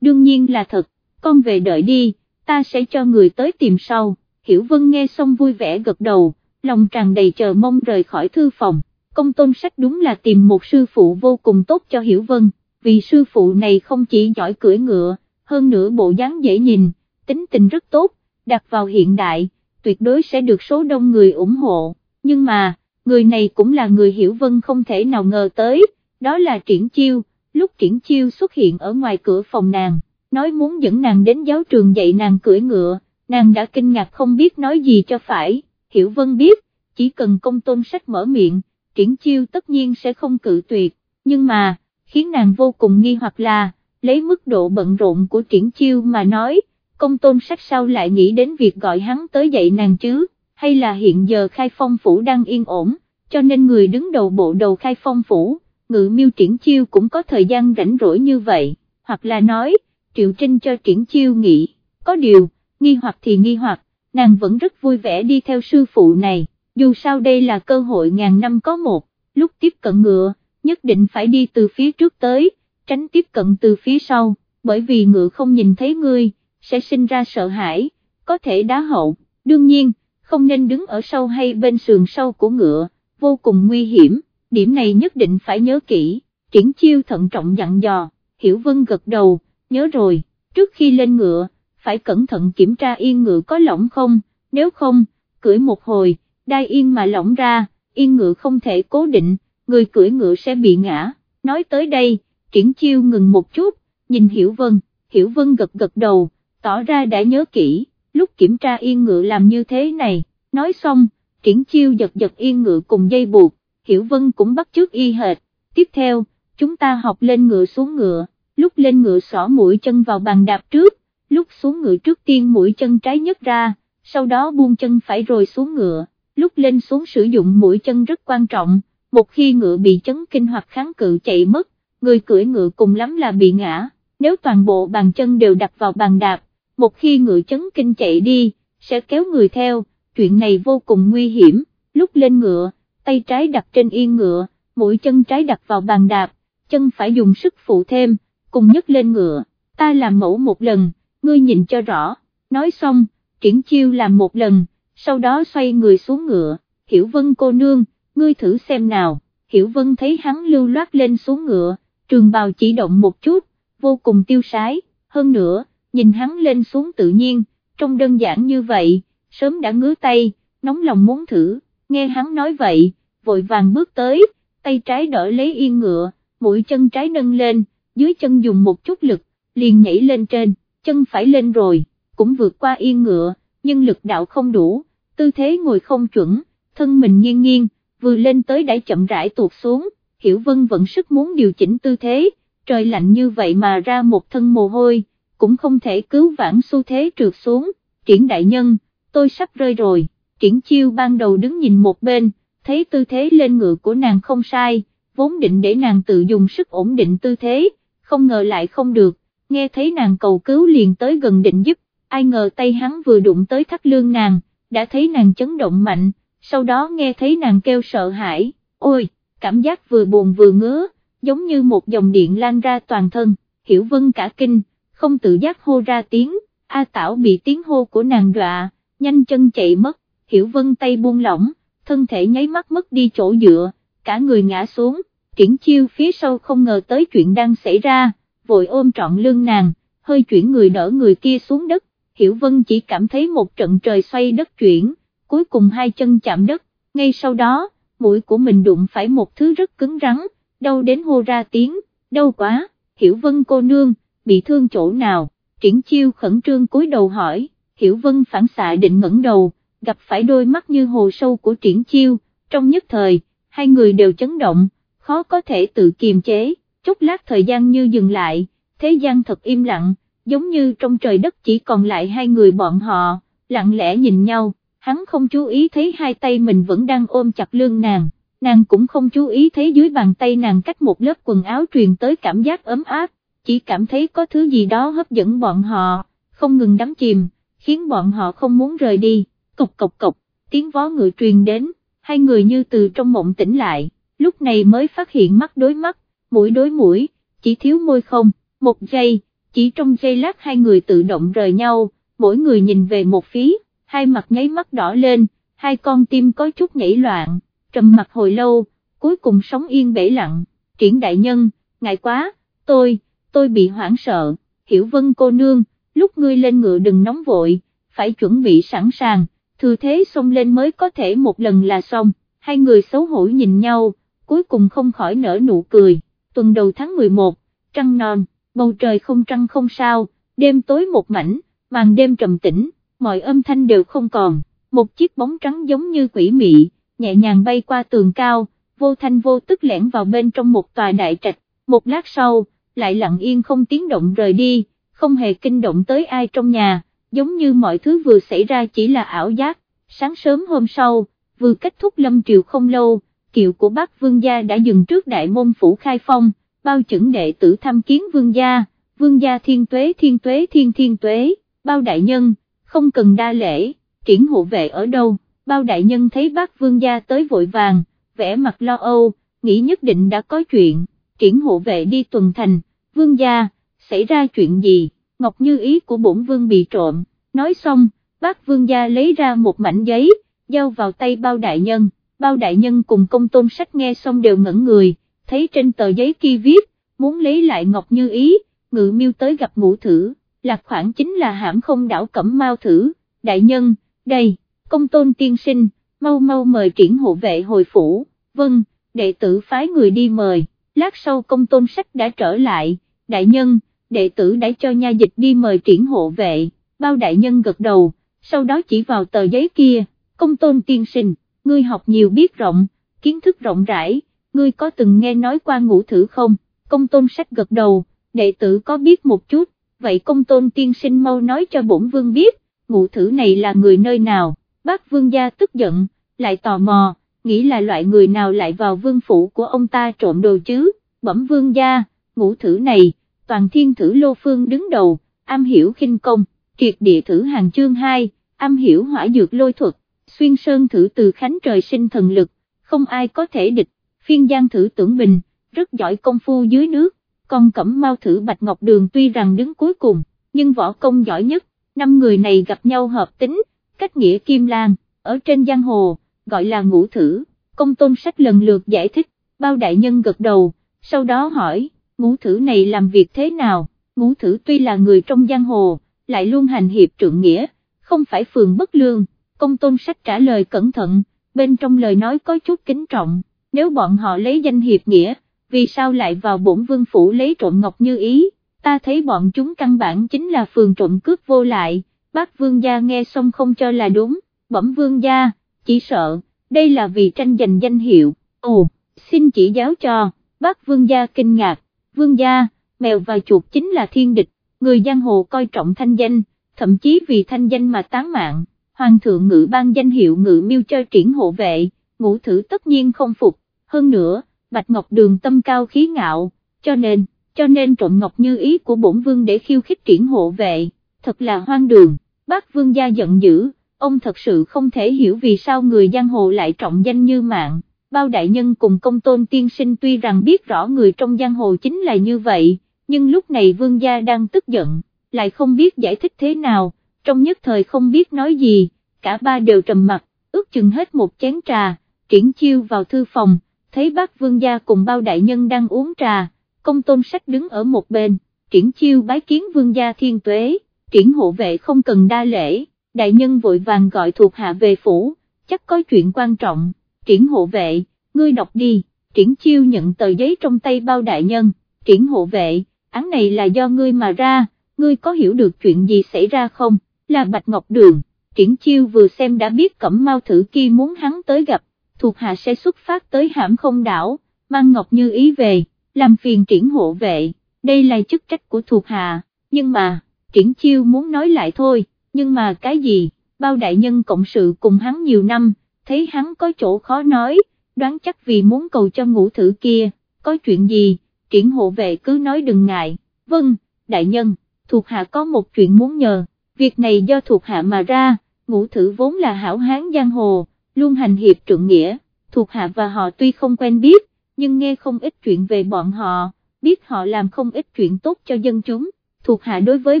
đương nhiên là thật, con về đợi đi, ta sẽ cho người tới tìm sau, hiểu vân nghe xong vui vẻ gật đầu, lòng tràn đầy chờ mong rời khỏi thư phòng, công tôn sách đúng là tìm một sư phụ vô cùng tốt cho hiểu vân, vì sư phụ này không chỉ giỏi cưỡi ngựa, hơn nữa bộ dáng dễ nhìn, tính tình rất tốt, đặt vào hiện đại, tuyệt đối sẽ được số đông người ủng hộ, nhưng mà, người này cũng là người hiểu vân không thể nào ngờ tới, đó là triển chiêu, lúc triển chiêu xuất hiện ở ngoài cửa phòng nàng, nói muốn dẫn nàng đến giáo trường dạy nàng cưỡi ngựa, nàng đã kinh ngạc không biết nói gì cho phải, hiểu vân biết, chỉ cần công tôn sách mở miệng, triển chiêu tất nhiên sẽ không cự tuyệt, nhưng mà, khiến nàng vô cùng nghi hoặc là, lấy mức độ bận rộn của triển chiêu mà nói, công tôn sách sao lại nghĩ đến việc gọi hắn tới dạy nàng chứ, hay là hiện giờ khai phong phủ đang yên ổn, cho nên người đứng đầu bộ đầu khai phong phủ, ngự miêu triển chiêu cũng có thời gian rảnh rỗi như vậy, hoặc là nói, triệu trinh cho triển chiêu nghĩ, có điều, nghi hoặc thì nghi hoặc, nàng vẫn rất vui vẻ đi theo sư phụ này, dù sao đây là cơ hội ngàn năm có một, lúc tiếp cận ngựa, nhất định phải đi từ phía trước tới, tránh tiếp cận từ phía sau, bởi vì ngựa không nhìn thấy ngươi, sẽ sinh ra sợ hãi, có thể đá hậu, đương nhiên, không nên đứng ở sau hay bên sườn sau của ngựa, vô cùng nguy hiểm, điểm này nhất định phải nhớ kỹ, triển chiêu thận trọng dặn dò, hiểu vân gật đầu, nhớ rồi, trước khi lên ngựa, phải cẩn thận kiểm tra yên ngựa có lỏng không, nếu không, cưỡi một hồi, đai yên mà lỏng ra, yên ngựa không thể cố định, người cưỡi ngựa sẽ bị ngã. Nói tới đây, triển chiêu ngừng một chút, nhìn Hiểu Vân, Hiểu Vân gật gật đầu, tỏ ra đã nhớ kỹ, lúc kiểm tra yên ngựa làm như thế này, nói xong, triển chiêu giật giật yên ngựa cùng dây buộc, Hiểu Vân cũng bắt chước y hệt, tiếp theo, chúng ta học lên ngựa xuống ngựa, lúc lên ngựa xỏ mũi chân vào bàn đạp trước, lúc xuống ngựa trước tiên mũi chân trái nhất ra, sau đó buông chân phải rồi xuống ngựa, lúc lên xuống sử dụng mũi chân rất quan trọng, một khi ngựa bị chấn kinh hoặc kháng cự chạy mất, người cưỡi ngựa cùng lắm là bị ngã, nếu toàn bộ bàn chân đều đặt vào bàn đạp, một khi ngựa chấn kinh chạy đi, sẽ kéo người theo, chuyện này vô cùng nguy hiểm, lúc lên ngựa, tay trái đặt trên yên ngựa, mũi chân trái đặt vào bàn đạp, chân phải dùng sức phụ thêm, cùng nhấc lên ngựa, ta làm mẫu một lần, ngươi nhìn cho rõ, nói xong, triển chiêu làm một lần, sau đó xoay người xuống ngựa, hiểu vân cô nương, ngươi thử xem nào, hiểu vân thấy hắn lưu loát lên xuống ngựa, trường bào chỉ động một chút, vô cùng tiêu sái, hơn nữa, nhìn hắn lên xuống tự nhiên, trông đơn giản như vậy, sớm đã ngứa tay, nóng lòng muốn thử, nghe hắn nói vậy, vội vàng bước tới, tay trái đỡ lấy yên ngựa, mũi chân trái nâng lên, dưới chân dùng một chút lực, liền nhảy lên trên, chân phải lên rồi, cũng vượt qua yên ngựa, nhưng lực đạo không đủ, tư thế ngồi không chuẩn, thân mình nghiêng nghiêng, vừa lên tới đã chậm rãi tuột xuống, Hiểu Vân vẫn sức muốn điều chỉnh tư thế, trời lạnh như vậy mà ra một thân mồ hôi, cũng không thể cứu vãn xu thế trượt xuống, triển đại nhân, tôi sắp rơi rồi, triển chiêu ban đầu đứng nhìn một bên, thấy tư thế lên ngựa của nàng không sai, vốn định để nàng tự dùng sức ổn định tư thế, không ngờ lại không được, nghe thấy nàng cầu cứu liền tới gần định giúp, ai ngờ tay hắn vừa đụng tới thắt lương nàng, đã thấy nàng chấn động mạnh, sau đó nghe thấy nàng kêu sợ hãi, ôi, cảm giác vừa buồn vừa ngứa, giống như một dòng điện lan ra toàn thân, hiểu vân cả kinh, không tự giác hô ra tiếng, A Tảo bị tiếng hô của nàng dọa, nhanh chân chạy mất, hiểu vân tay buông lỏng, thân thể nháy mắt mất đi chỗ dựa, cả người ngã xuống, triển chiêu phía sau không ngờ tới chuyện đang xảy ra, vội ôm trọn lưng nàng, hơi chuyển người đỡ người kia xuống đất, hiểu vân chỉ cảm thấy một trận trời xoay đất chuyển, cuối cùng hai chân chạm đất, ngay sau đó, mũi của mình đụng phải một thứ rất cứng rắn, đau đến hô ra tiếng, đau quá, hiểu vân cô nương, bị thương chỗ nào, triển chiêu khẩn trương cúi đầu hỏi, hiểu vân phản xạ định ngẩng đầu, gặp phải đôi mắt như hồ sâu của triển chiêu, trong nhất thời, hai người đều chấn động, khó có thể tự kiềm chế, chốc lát thời gian như dừng lại, thế gian thật im lặng, giống như trong trời đất chỉ còn lại hai người bọn họ, lặng lẽ nhìn nhau, hắn không chú ý thấy hai tay mình vẫn đang ôm chặt lương nàng, nàng cũng không chú ý thấy dưới bàn tay nàng cách một lớp quần áo truyền tới cảm giác ấm áp, chỉ cảm thấy có thứ gì đó hấp dẫn bọn họ, không ngừng đắm chìm, khiến bọn họ không muốn rời đi, cộc cộc cộc, tiếng vó ngựa truyền đến, hai người như từ trong mộng tỉnh lại, lúc này mới phát hiện mắt đối mắt, mũi đối mũi, chỉ thiếu môi không, một giây, chỉ trong giây lát hai người tự động rời nhau, mỗi người nhìn về một phía, hai mặt nháy mắt đỏ lên, hai con tim có chút nhảy loạn, trầm mặt hồi lâu, cuối cùng sống yên bể lặng, triển đại nhân, ngại quá, tôi, tôi bị hoảng sợ, hiểu vân cô nương, lúc ngươi lên ngựa đừng nóng vội, phải chuẩn bị sẵn sàng, thừa thế xông lên mới có thể một lần là xong, hai người xấu hổ nhìn nhau, cuối cùng không khỏi nở nụ cười, tuần đầu tháng 11, trăng non, bầu trời không trăng không sao, đêm tối một mảnh, màn đêm trầm tĩnh, mọi âm thanh đều không còn, một chiếc bóng trắng giống như quỷ mị, nhẹ nhàng bay qua tường cao, vô thanh vô tức lẻn vào bên trong một tòa đại trạch, một lát sau, lại lặng yên không tiếng động rời đi, không hề kinh động tới ai trong nhà, giống như mọi thứ vừa xảy ra chỉ là ảo giác, sáng sớm hôm sau, vừa kết thúc lâm triều không lâu, kiệu của bác vương gia đã dừng trước đại môn phủ khai phong, bao chuẩn đệ tử thăm kiến vương gia, vương gia thiên tuế thiên tuế thiên thiên tuế, bao đại nhân, không cần đa lễ, triển hộ vệ ở đâu, bao đại nhân thấy bác vương gia tới vội vàng, vẽ mặt lo âu, nghĩ nhất định đã có chuyện, triển hộ vệ đi tuần thành, vương gia, xảy ra chuyện gì, ngọc như ý của bổn vương bị trộm, nói xong, bác vương gia lấy ra một mảnh giấy, giao vào tay bao đại nhân, bao đại nhân cùng công tôn sách nghe xong đều ngẩn người, thấy trên tờ giấy kia viết, muốn lấy lại ngọc như ý, ngự miêu tới gặp ngũ thử, lạc khoản chính là hãm không đảo cẩm mau thử, đại nhân, đây, công tôn tiên sinh, mau mau mời triển hộ vệ hồi phủ, vâng, đệ tử phái người đi mời. Lát sau công tôn sách đã trở lại, đại nhân, đệ tử đã cho nha dịch đi mời triển hộ vệ, bao đại nhân gật đầu, sau đó chỉ vào tờ giấy kia, công tôn tiên sinh, ngươi học nhiều biết rộng, kiến thức rộng rãi, ngươi có từng nghe nói qua ngũ thử không, công tôn sách gật đầu, đệ tử có biết một chút, vậy công tôn tiên sinh mau nói cho bổn vương biết, ngũ thử này là người nơi nào, bác vương gia tức giận, lại tò mò, nghĩ là loại người nào lại vào vương phủ của ông ta trộm đồ chứ, bẩm vương gia, ngũ thử này, toàn thiên thử lô phương đứng đầu, am hiểu khinh công, triệt địa thử hàng chương 2, am hiểu hỏa dược lôi thuật, xuyên sơn thử từ khánh trời sinh thần lực, không ai có thể địch, phiên giang thử tưởng bình, rất giỏi công phu dưới nước, còn cẩm mau thử bạch ngọc đường tuy rằng đứng cuối cùng, nhưng võ công giỏi nhất, năm người này gặp nhau hợp tính, cách nghĩa kim lan, ở trên giang hồ, gọi là ngũ thử, công tôn sách lần lượt giải thích, bao đại nhân gật đầu, sau đó hỏi, ngũ thử này làm việc thế nào, ngũ thử tuy là người trong giang hồ, lại luôn hành hiệp trượng nghĩa, không phải phường bất lương, công tôn sách trả lời cẩn thận, bên trong lời nói có chút kính trọng, nếu bọn họ lấy danh hiệp nghĩa, vì sao lại vào bổn vương phủ lấy trộm ngọc như ý, ta thấy bọn chúng căn bản chính là phường trộm cướp vô lại, bác vương gia nghe xong không cho là đúng, bẩm vương gia, chỉ sợ, đây là vì tranh giành danh hiệu, ồ, xin chỉ giáo cho, bác vương gia kinh ngạc, vương gia, mèo và chuột chính là thiên địch, người giang hồ coi trọng thanh danh, thậm chí vì thanh danh mà tán mạng, hoàng thượng ngự ban danh hiệu ngự miêu cho triển hộ vệ, ngũ thử tất nhiên không phục, hơn nữa, Bạch Ngọc Đường tâm cao khí ngạo, cho nên, cho nên trộm ngọc như ý của bổn vương để khiêu khích triển hộ vệ, thật là hoang đường, bác vương gia giận dữ, ông thật sự không thể hiểu vì sao người giang hồ lại trọng danh như mạng, bao đại nhân cùng công tôn tiên sinh tuy rằng biết rõ người trong giang hồ chính là như vậy, nhưng lúc này vương gia đang tức giận, lại không biết giải thích thế nào, trong nhất thời không biết nói gì, cả ba đều trầm mặt, ước chừng hết một chén trà, triển chiêu vào thư phòng, thấy bác vương gia cùng bao đại nhân đang uống trà, công tôn sách đứng ở một bên, triển chiêu bái kiến vương gia thiên tuế, triển hộ vệ không cần đa lễ, đại nhân vội vàng gọi thuộc hạ về phủ, chắc có chuyện quan trọng, triển hộ vệ, ngươi đọc đi, triển chiêu nhận tờ giấy trong tay bao đại nhân, triển hộ vệ, án này là do ngươi mà ra, ngươi có hiểu được chuyện gì xảy ra không, là Bạch Ngọc Đường, triển chiêu vừa xem đã biết cẩm mau thử kia muốn hắn tới gặp, thuộc hạ sẽ xuất phát tới hãm không đảo, mang Ngọc Như ý về, làm phiền triển hộ vệ, đây là chức trách của thuộc hạ, nhưng mà, triển chiêu muốn nói lại thôi, nhưng mà cái gì, bao đại nhân cộng sự cùng hắn nhiều năm, thấy hắn có chỗ khó nói, đoán chắc vì muốn cầu cho ngũ thử kia, có chuyện gì, triển hộ vệ cứ nói đừng ngại, vâng, đại nhân, thuộc hạ có một chuyện muốn nhờ, việc này do thuộc hạ mà ra, ngũ thử vốn là hảo hán giang hồ, luôn hành hiệp trượng nghĩa, thuộc hạ và họ tuy không quen biết, nhưng nghe không ít chuyện về bọn họ, biết họ làm không ít chuyện tốt cho dân chúng, thuộc hạ đối với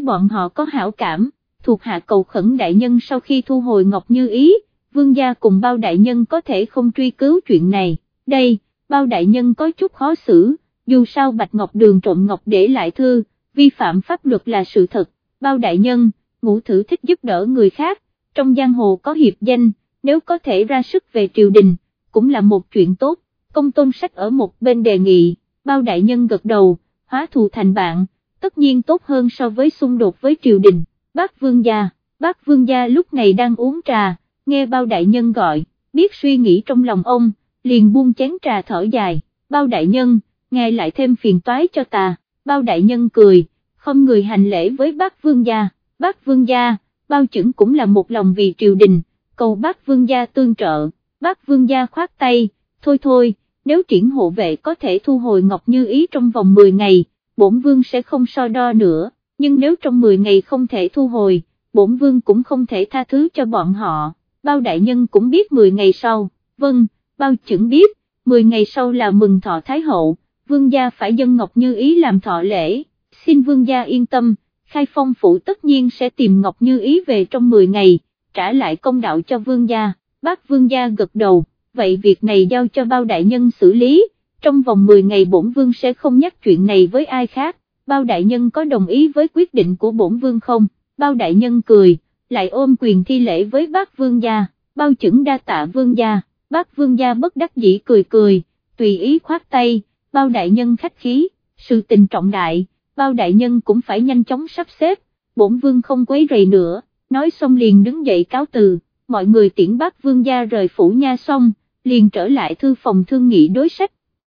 bọn họ có hảo cảm, thuộc hạ cầu khẩn đại nhân sau khi thu hồi Ngọc Như Ý, vương gia cùng bao đại nhân có thể không truy cứu chuyện này, đây, bao đại nhân có chút khó xử, dù sao Bạch Ngọc Đường trộm Ngọc để lại thư, vi phạm pháp luật là sự thật, bao đại nhân, ngũ thử thích giúp đỡ người khác, trong giang hồ có hiệp danh, nếu có thể ra sức về triều đình, cũng là một chuyện tốt, công tôn sách ở một bên đề nghị, bao đại nhân gật đầu, hóa thù thành bạn, tất nhiên tốt hơn so với xung đột với triều đình, bác vương gia, bác vương gia lúc này đang uống trà, nghe bao đại nhân gọi, biết suy nghĩ trong lòng ông, liền buông chén trà thở dài, bao đại nhân, nghe lại thêm phiền toái cho ta, bao đại nhân cười, không người hành lễ với bác vương gia, bác vương gia, bao chững cũng là một lòng vì triều đình, cầu bác vương gia tương trợ, bác vương gia khoát tay, thôi thôi, nếu triển hộ vệ có thể thu hồi Ngọc Như Ý trong vòng 10 ngày, bổn vương sẽ không so đo nữa, nhưng nếu trong 10 ngày không thể thu hồi, bổn vương cũng không thể tha thứ cho bọn họ, bao đại nhân cũng biết 10 ngày sau, vâng, bao chuẩn biết, 10 ngày sau là mừng thọ Thái Hậu, vương gia phải dân Ngọc Như Ý làm thọ lễ, xin vương gia yên tâm, khai phong phủ tất nhiên sẽ tìm Ngọc Như Ý về trong 10 ngày, trả lại công đạo cho vương gia, bác vương gia gật đầu, vậy việc này giao cho bao đại nhân xử lý, trong vòng 10 ngày bổn vương sẽ không nhắc chuyện này với ai khác, bao đại nhân có đồng ý với quyết định của bổn vương không, bao đại nhân cười, lại ôm quyền thi lễ với bác vương gia, bao chững đa tạ vương gia, bác vương gia bất đắc dĩ cười cười, tùy ý khoát tay, bao đại nhân khách khí, sự tình trọng đại, bao đại nhân cũng phải nhanh chóng sắp xếp, bổn vương không quấy rầy nữa, nói xong liền đứng dậy cáo từ, mọi người tiễn bác vương gia rời phủ nha xong, liền trở lại thư phòng thương nghị đối sách,